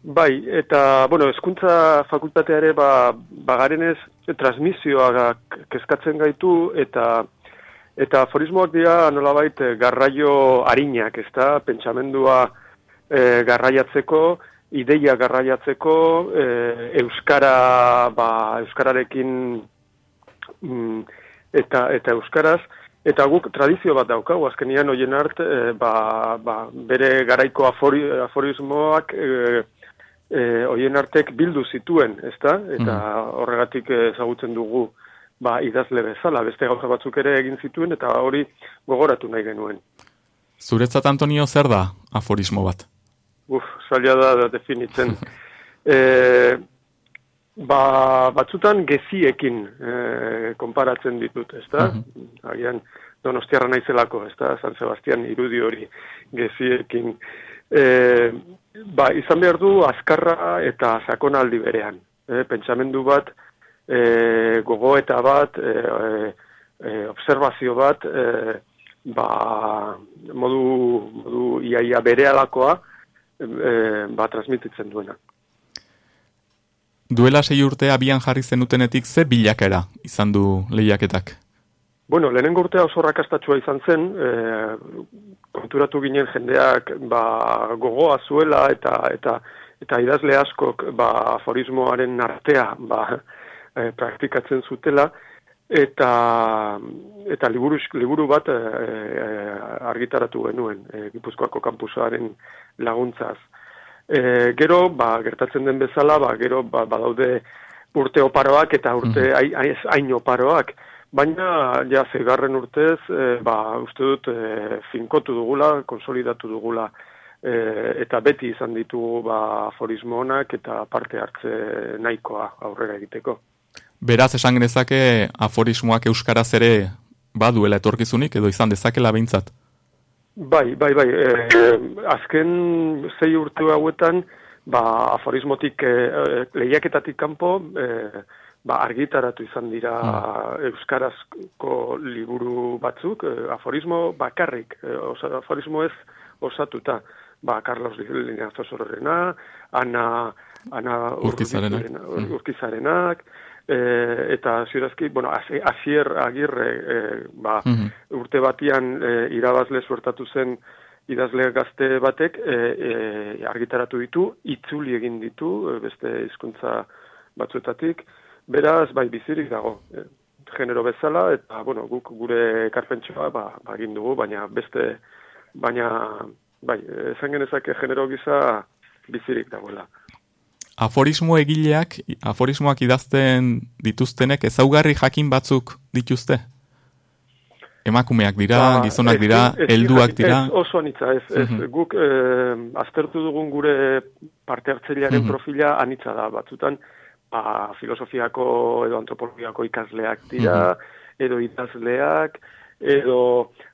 Speaker 15: Bai, eta, bueno, eskuntza fakultateare, ba, bagarenez, transmisioa kezkatzen gaitu, eta eta aforismoak dira nolabait eh, garraio arinak, ezta? Pentsamendua e, garraiatzeko, ideia garraiatzeko, e, euskara, ba, euskararekin mm, eta eta euskaraz Eta guk tradizio bat daukagu, azkenian hoien art, e, ba, ba, bere garaiko afori, aforismoak e, e, hoien artek bildu zituen, ezta? Eta horregatik ezagutzen dugu ba, idazle bezala, beste gauza batzuk ere egin zituen, eta hori gogoratu nahi genuen.
Speaker 2: Zuretzat, Antonio, zer da aforismo bat?
Speaker 15: Uf, zaila da, da definitzen. e, ba, batzutan geziekin e, konparatzen ditut, ezta? Agian, donostiarra naizelako, ezta? San Sebastian irudi hori geziekin. E, ba, izan behar du azkarra eta sakonaldi berean. E, pentsamendu bat, e, gogoeta bat, e, e, observazio bat, e, ba, modu, modu iaia berealakoa, e, ba, transmititzen duena.
Speaker 2: Duela sei urte abian jarri zenutenetik ze bilakera izan du lehiaketak?
Speaker 15: Bueno, lehenengo urtea oso rakastatxua izan zen, e, konturatu ginen jendeak ba, gogoa zuela eta eta eta idazle askok ba, aforismoaren artea ba, e, praktikatzen zutela, eta eta liburu, liburu bat e, argitaratu genuen e, Gipuzkoako kampusaren laguntzaz. E, gero, ba, gertatzen den bezala, ba, gero ba, badaude urte oparoak eta urte hain oparoak, baina ja zegarren urtez, e, ba, uste dut e, finkotu dugula, konsolidatu dugula, e, eta beti izan ditugu ba, aforismo honak eta parte hartze nahikoa aurrera egiteko.
Speaker 2: Beraz, esan genezake aforismoak euskaraz ere baduela etorkizunik edo izan dezakela behintzat?
Speaker 15: Bai, bai, bai. E, azken zei urte hauetan, ba, aforismotik e, lehiaketatik kanpo, e, ba, argitaratu izan dira euskarazko liburu batzuk, e, aforismo bakarrik, e, osa, aforismo ez osatuta, ba, Carlos Lineazo Sorrena, Ana, Ana
Speaker 2: Urkizarenak,
Speaker 15: Urkizarenak e, eta ziurazki, bueno, Asier Agirre, e, ba, urte batian e, irabazle suertatu zen idazle gazte batek e, e, argitaratu ditu, itzuli egin ditu, e, beste hizkuntza batzuetatik, beraz, bai, bizirik dago, e, genero bezala, eta, bueno, guk gure ekarpentsoa, ba, ba, egin dugu, baina beste, baina, bai, esan genezake genero gisa bizirik dagoela.
Speaker 2: Aforismo egileak, aforismoak idazten dituztenek ezaugarri jakin batzuk dituzte? Emakumeak dira,
Speaker 15: Ba,
Speaker 2: gizonak dira, helduak dira.
Speaker 15: Ez, oso anitza, ez, ez.
Speaker 2: Mhm.
Speaker 15: Guk eh, aztertu dugun gure parte hartzailearen
Speaker 2: Mhm.
Speaker 15: profila anitza da. Batzutan, ba, filosofiako edo antropologiako ikasleak dira, edo idazleak, edo,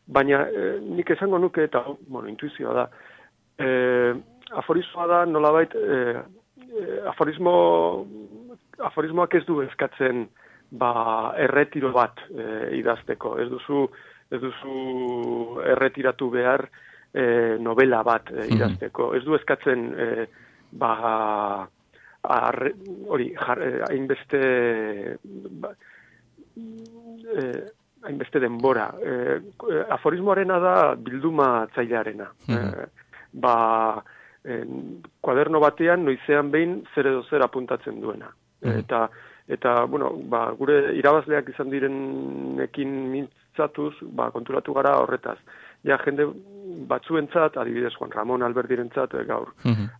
Speaker 15: baina eh, nik esango nuke, eta, bueno, intuizioa da, eh, aforismoa da nolabait, eh, aforismo, aforismoak ez du eskatzen, ba, erretiro bat e, idazteko. Ez duzu, ez duzu erretiratu behar e, novela bat e, idazteko. Ez du eskatzen e, ba, arre, hori, jar, e, hainbeste ba, e, hainbeste denbora. E, aforismoarena da bilduma tzailearena. E, ba, en, kuaderno batean noizean behin zer edo zer apuntatzen duena. Eta eta bueno, ba, gure irabazleak izan direnekin mintzatuz, ba, konturatu gara horretaz. Ja, jende batzuentzat, adibidez Juan Ramon Alberdirentzat, eh, gaur,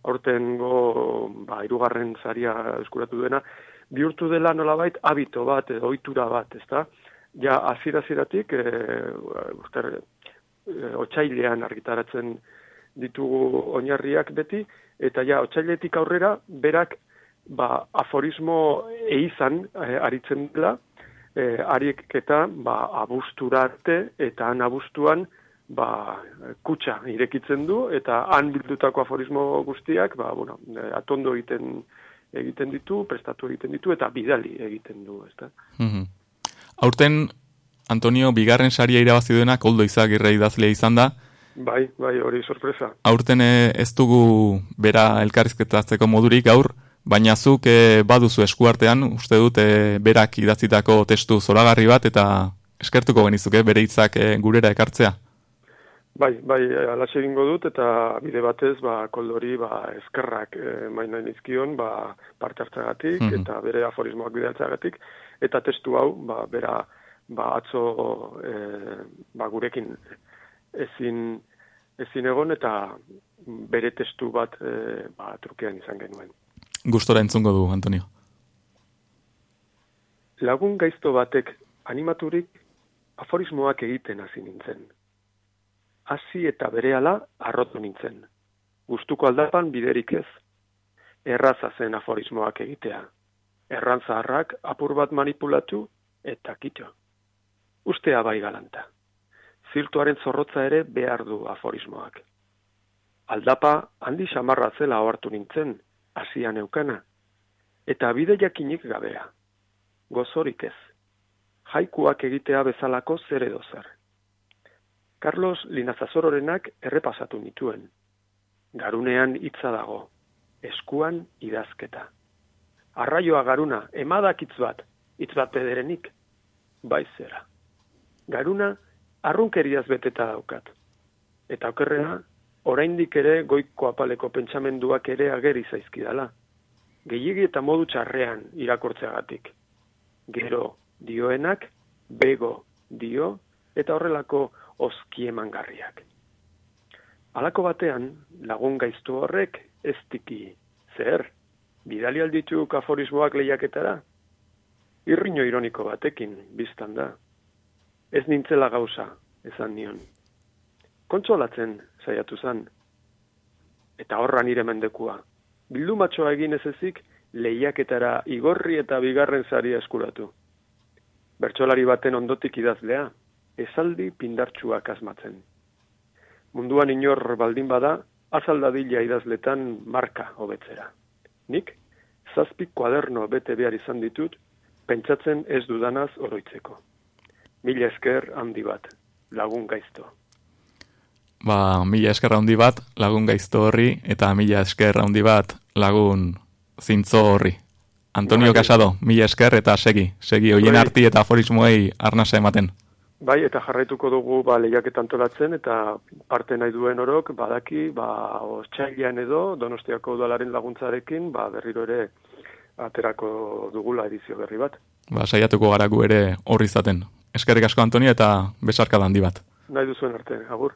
Speaker 15: aurtengo ba, irugarren saria eskuratu duena, bihurtu dela nolabait habito bat, edo ohitura bat, ezta? Ja, hasiera-hasieratik, e, uster, e, otsailean argitaratzen ditugu oinarriak beti, eta ja, otsailetik aurrera, berak ba, aforismo eizan e, aritzen dela, e, ariek eta ba, abustura arte, eta han abustuan ba, kutsa irekitzen du, eta han bildutako aforismo guztiak, ba, bueno, e, atondo egiten egiten ditu, prestatu egiten ditu, eta bidali egiten du, ezta?
Speaker 2: Mhm. Aurten, Antonio, bigarren saria irabazi duena, koldo izagirre idazlea izan da.
Speaker 15: Bai, bai, hori sorpresa.
Speaker 2: Aurten eh, ez dugu bera elkarrizketatzeko modurik gaur, baina zuk eh, baduzu eskuartean, uste dut eh, berak idatzitako testu zoragarri bat, eta eskertuko genizuke bere hitzak eh, gurera ekartzea.
Speaker 15: Bai, bai, alaxe egingo dut, eta bide batez, ba, koldori, ba, eskerrak e, maina nizkion, ba, parte hartzagatik,
Speaker 2: Mhm.
Speaker 15: eta bere aforismoak bideatzagatik, eta testu hau, ba, bera ba, atzo e, ba, gurekin ezin, ezin egon eta bere testu bat e, ba, trukean izan genuen.
Speaker 2: Gustora entzungo du, Antonio.
Speaker 15: Lagun gaizto batek animaturik aforismoak egiten hasi nintzen. Hasi eta berehala arrotu nintzen. Gustuko aldapan biderik ez. Erraza zen aforismoak egitea. Errantzaharrak apur bat manipulatu eta kito. Ustea bai galanta. Zirtuaren zorrotza ere behar du aforismoak. Aldapa handi samarra zela ohartu nintzen, hasian eukana, eta bide jakinik gabea. Gozorik ez. Jaikuak egitea bezalako zer edo zer. Carlos Linazazororenak errepasatu nituen. Garunean hitza dago, eskuan idazketa. Arraioa garuna, emadak hitz bat, hitz bat pederenik, bai zera. Garuna, arrunkeriaz beteta daukat. Eta okerrena, oraindik ere goiko apaleko pentsamenduak ere ageri zaizkidala. Gehiegi eta modu txarrean irakurtzeagatik. Gero dioenak, bego dio, eta horrelako oskiemangarriak. Halako batean, lagun gaiztu horrek ez tiki, zer, bidali alditu aforismoak lehiaketara? Irriño ironiko batekin, biztan da. Ez nintzela gauza, esan nion. Kontsolatzen saiatu zan. Eta horra nire mendekua. Bildu matxoa egin ez ezik, lehiaketara igorri eta bigarren saria eskuratu. Bertsolari baten ondotik idazlea, esaldi pindartsuak asmatzen. Munduan inor baldin bada, azaldadila idazletan marka hobetzera. Nik, zazpik kuaderno bete behar izan ditut, pentsatzen ez dudanaz oroitzeko. Mila esker handi bat, lagun gaizto.
Speaker 2: Ba, mila esker handi bat lagun gaizto horri, eta mila esker handi bat lagun zintzo horri. Antonio
Speaker 15: Bai.
Speaker 2: Casado, mila esker eta segi. Segi hoien
Speaker 15: Bai.
Speaker 2: arti eta aforismoei arnasa ematen.
Speaker 15: Bai, eta jarraituko dugu ba, lehiaketa antolatzen, eta parte nahi duen orok, badaki, ba, otxailean edo, donostiako udalaren laguntzarekin, ba, berriro ere aterako dugula edizio berri bat.
Speaker 2: Ba, saiatuko gara gu ere horri izaten. Eskerrik asko Antonio eta besarka handi bat.
Speaker 15: Nahi duzuen arte, agur.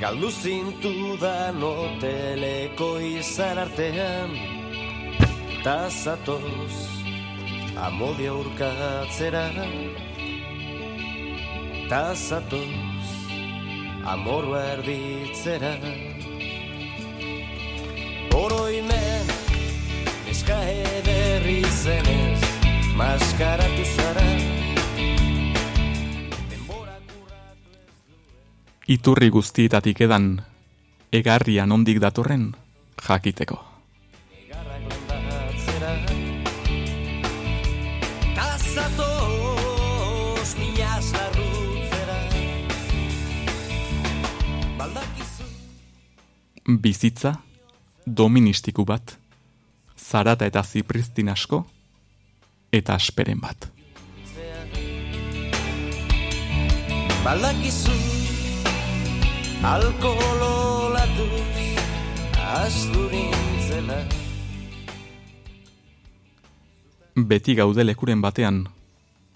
Speaker 11: Galdu zintudan hoteleko izan artean Ta zatoz amodia urkatzera Ta zatoz amorua erditzera Oroimen neska ederri zenez Maskaratu zara
Speaker 2: Iturri guztietatik edan, egarria nondik datorren jakiteko. Bizitza, doministiku bat, zarata eta zipriztin asko, eta asperen bat.
Speaker 11: Baldakizu alkoholatuz Astu nintzela
Speaker 2: Beti gaude lekuren batean,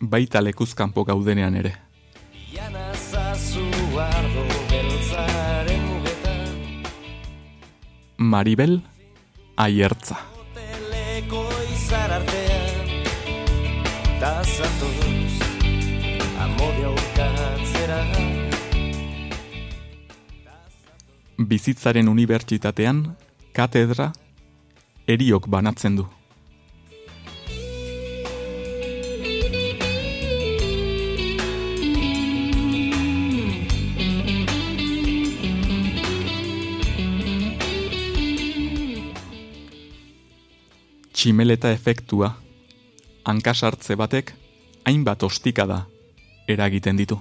Speaker 2: baita lekuzkanpo gaudenean ere. Maribel, aiertza. Bizitzaren unibertsitatean, katedra, eriok banatzen du. Tximeleta efektua, hankasartze batek, hainbat ostikada eragiten ditu.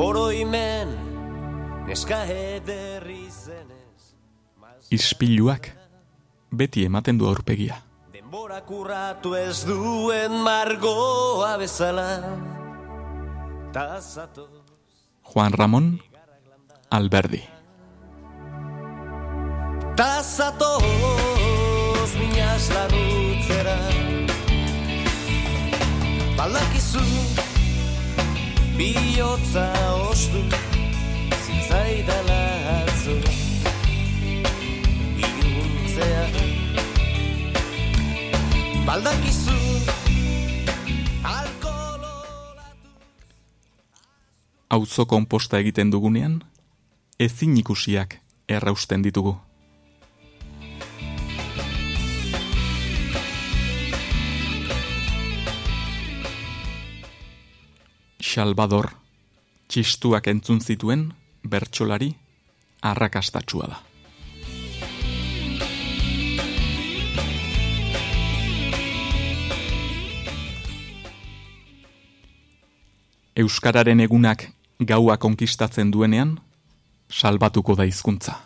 Speaker 11: Oroimen neska ederri zenez
Speaker 2: Ispiluak beti ematen du aurpegia.
Speaker 11: Denbora kurratu ez duen margoa bezala Ta zatoz
Speaker 2: Juan Ramón Alberdi.
Speaker 3: Ta zatoz minas lagutzera Balakizu bihotza ostu zitzaidala atzo Iluntzea Baldakizu
Speaker 2: Auzo konposta egiten dugunean, ezin ikusiak errausten ditugu. Salvador, txistuak entzun zituen bertsolari arrakastatsua da. Euskararen egunak gaua konkistatzen duenean, salbatuko da hizkuntza.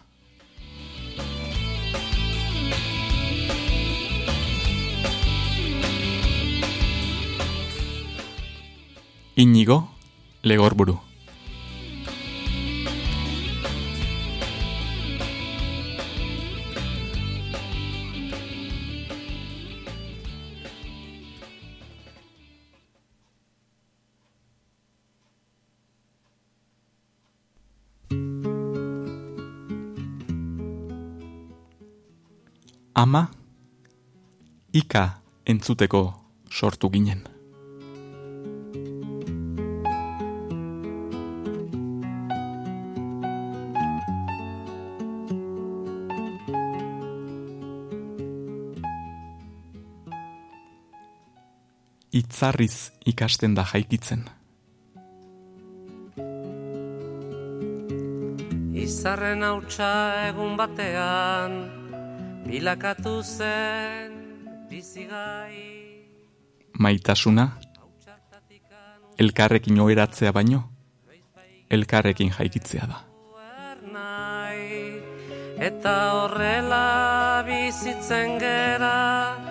Speaker 2: Inigo, legorburu. Ama, ika entzuteko sortu ginen. Itzarriz ikasten da jaikitzen.
Speaker 8: Izarren hautsa egun batean Bilakatu zen bizigai
Speaker 2: Maitasuna, elkarrekin oheratzea baino, elkarrekin jaikitzea da.
Speaker 8: Eta horrela bizitzen gera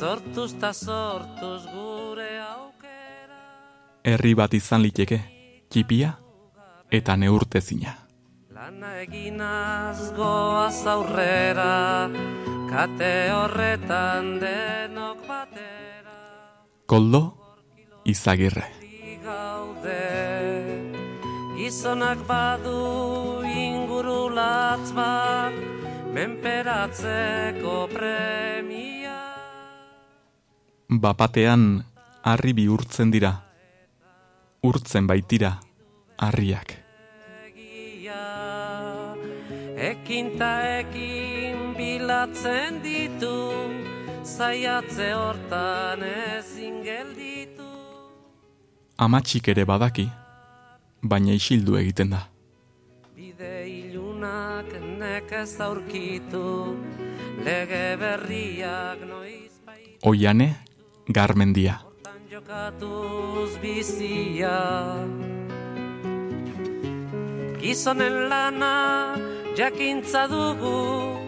Speaker 8: Sortuz ta sortuz gure hau
Speaker 2: Herri bat izan liteke, txipia eta neurtezina.
Speaker 8: Lana eginaz goaz aurrera Kate horretan denok batera
Speaker 2: Koldo, izagirre.
Speaker 8: gaude Gizonak badu ingurulatz bat Menperatzeko premia
Speaker 2: Bapatean harri bihurtzen dira, urtzen baitira harriak.
Speaker 8: Ekin ta ekin bilatzen ditu Zaiatze hortan ezin gelditu
Speaker 2: Amatxik ere badaki, baina isildu egiten da.
Speaker 8: Bide ilunak nekez aurkitu Lege berriak noiz
Speaker 2: Oiane, garmendia.
Speaker 8: jokatuz bizia Gizonen lana jakintza dugu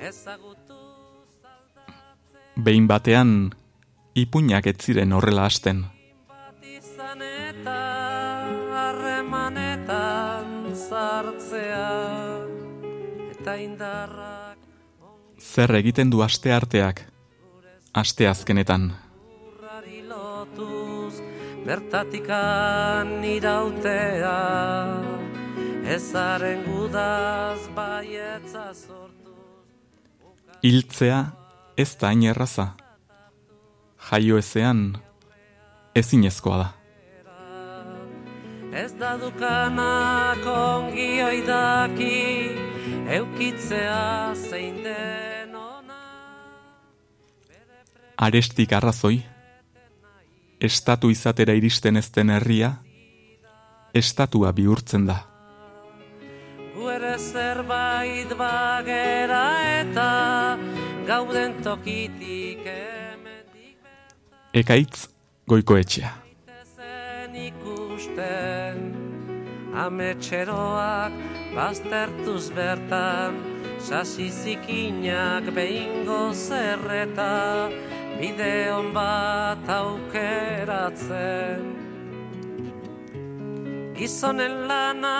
Speaker 8: Ezagutu
Speaker 2: Behin batean, ipuinak ez ziren horrela hasten.
Speaker 8: eta harremanetan sartzea Eta indarrak
Speaker 2: Zer egiten du aste arteak, aste azkenetan.
Speaker 8: Bertatikan irautea Ezaren gudaz baietza sortu
Speaker 2: Hiltzea ez da hain erraza. Jaio ezean, ezinezkoa da.
Speaker 8: Ez da dukanak ongi oidaki Eukitzea zein den
Speaker 2: Arestik arrazoi, estatu izatera iristen ez den herria, estatua bihurtzen da.
Speaker 8: Gu ere zerbait bagera eta gauden tokitik
Speaker 2: Ekaitz goiko etxea.
Speaker 8: ikusten Ametxeroak baztertuz bertan Sasi zikinak behingo zerreta Bideon bat aukeratzen. Gizonen lana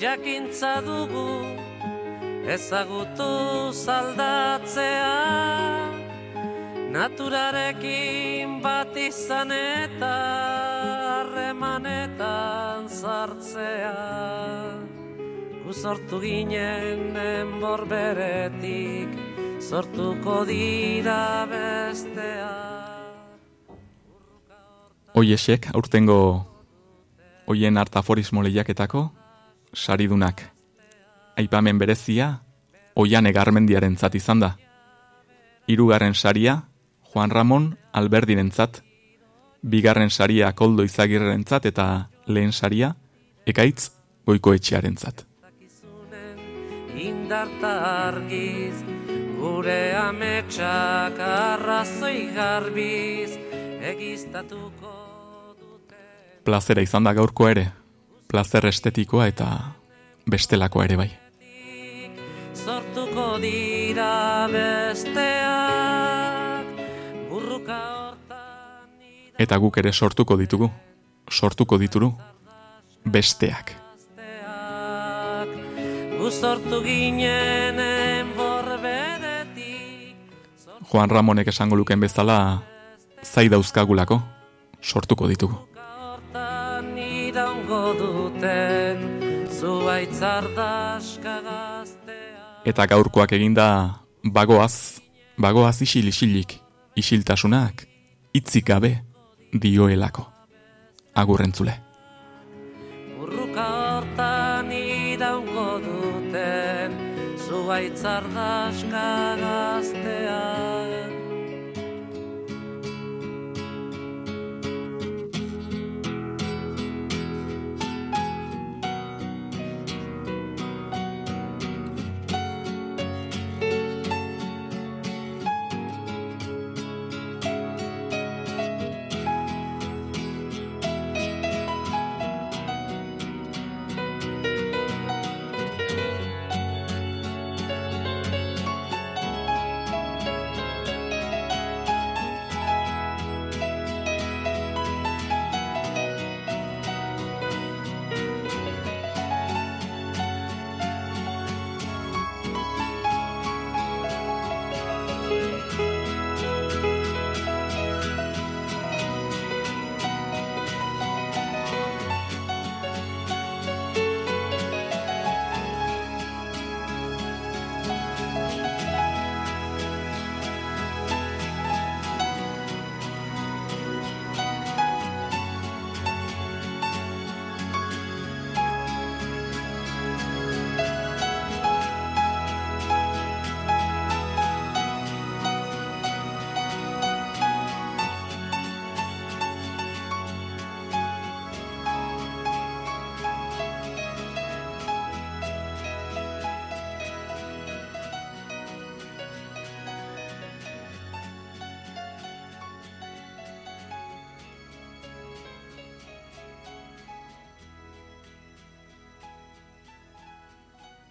Speaker 8: jakintza dugu ezagutu zaldatzea. Naturarekin bat izan eta harremanetan sartzea. Gu sortu ginen enbor beretik sortuko dira bestea
Speaker 2: Oiesek, aurtengo oien artaforismo lehiaketako, saridunak. Aipamen berezia, oian egarmendiaren zat izan da. Hirugarren saria, Juan Ramon Alberdiren zat. Bigarren saria koldo izagirren zat eta lehen saria, ekaitz goiko etxearen zat.
Speaker 8: indarta argiz Gure ametsak arrazoi garbiz Egiztatuko
Speaker 2: Plazera izan da gaurko ere, plazer estetikoa eta bestelakoa ere bai.
Speaker 8: sortuko dira besteak Burruka hortan
Speaker 2: Eta guk ere sortuko ditugu, sortuko dituru, besteak.
Speaker 8: Gu sortu ginen
Speaker 2: Juan Ramonek esango luken bezala, zai dauzkagulako, sortuko ditugu. Eta gaurkoak eginda bagoaz, bagoaz isil isilik, isiltasunak, itzik gabe dioelako. Agurrentzule.
Speaker 8: Burruka hortan iraungo duten Zuaitzardaska gaztea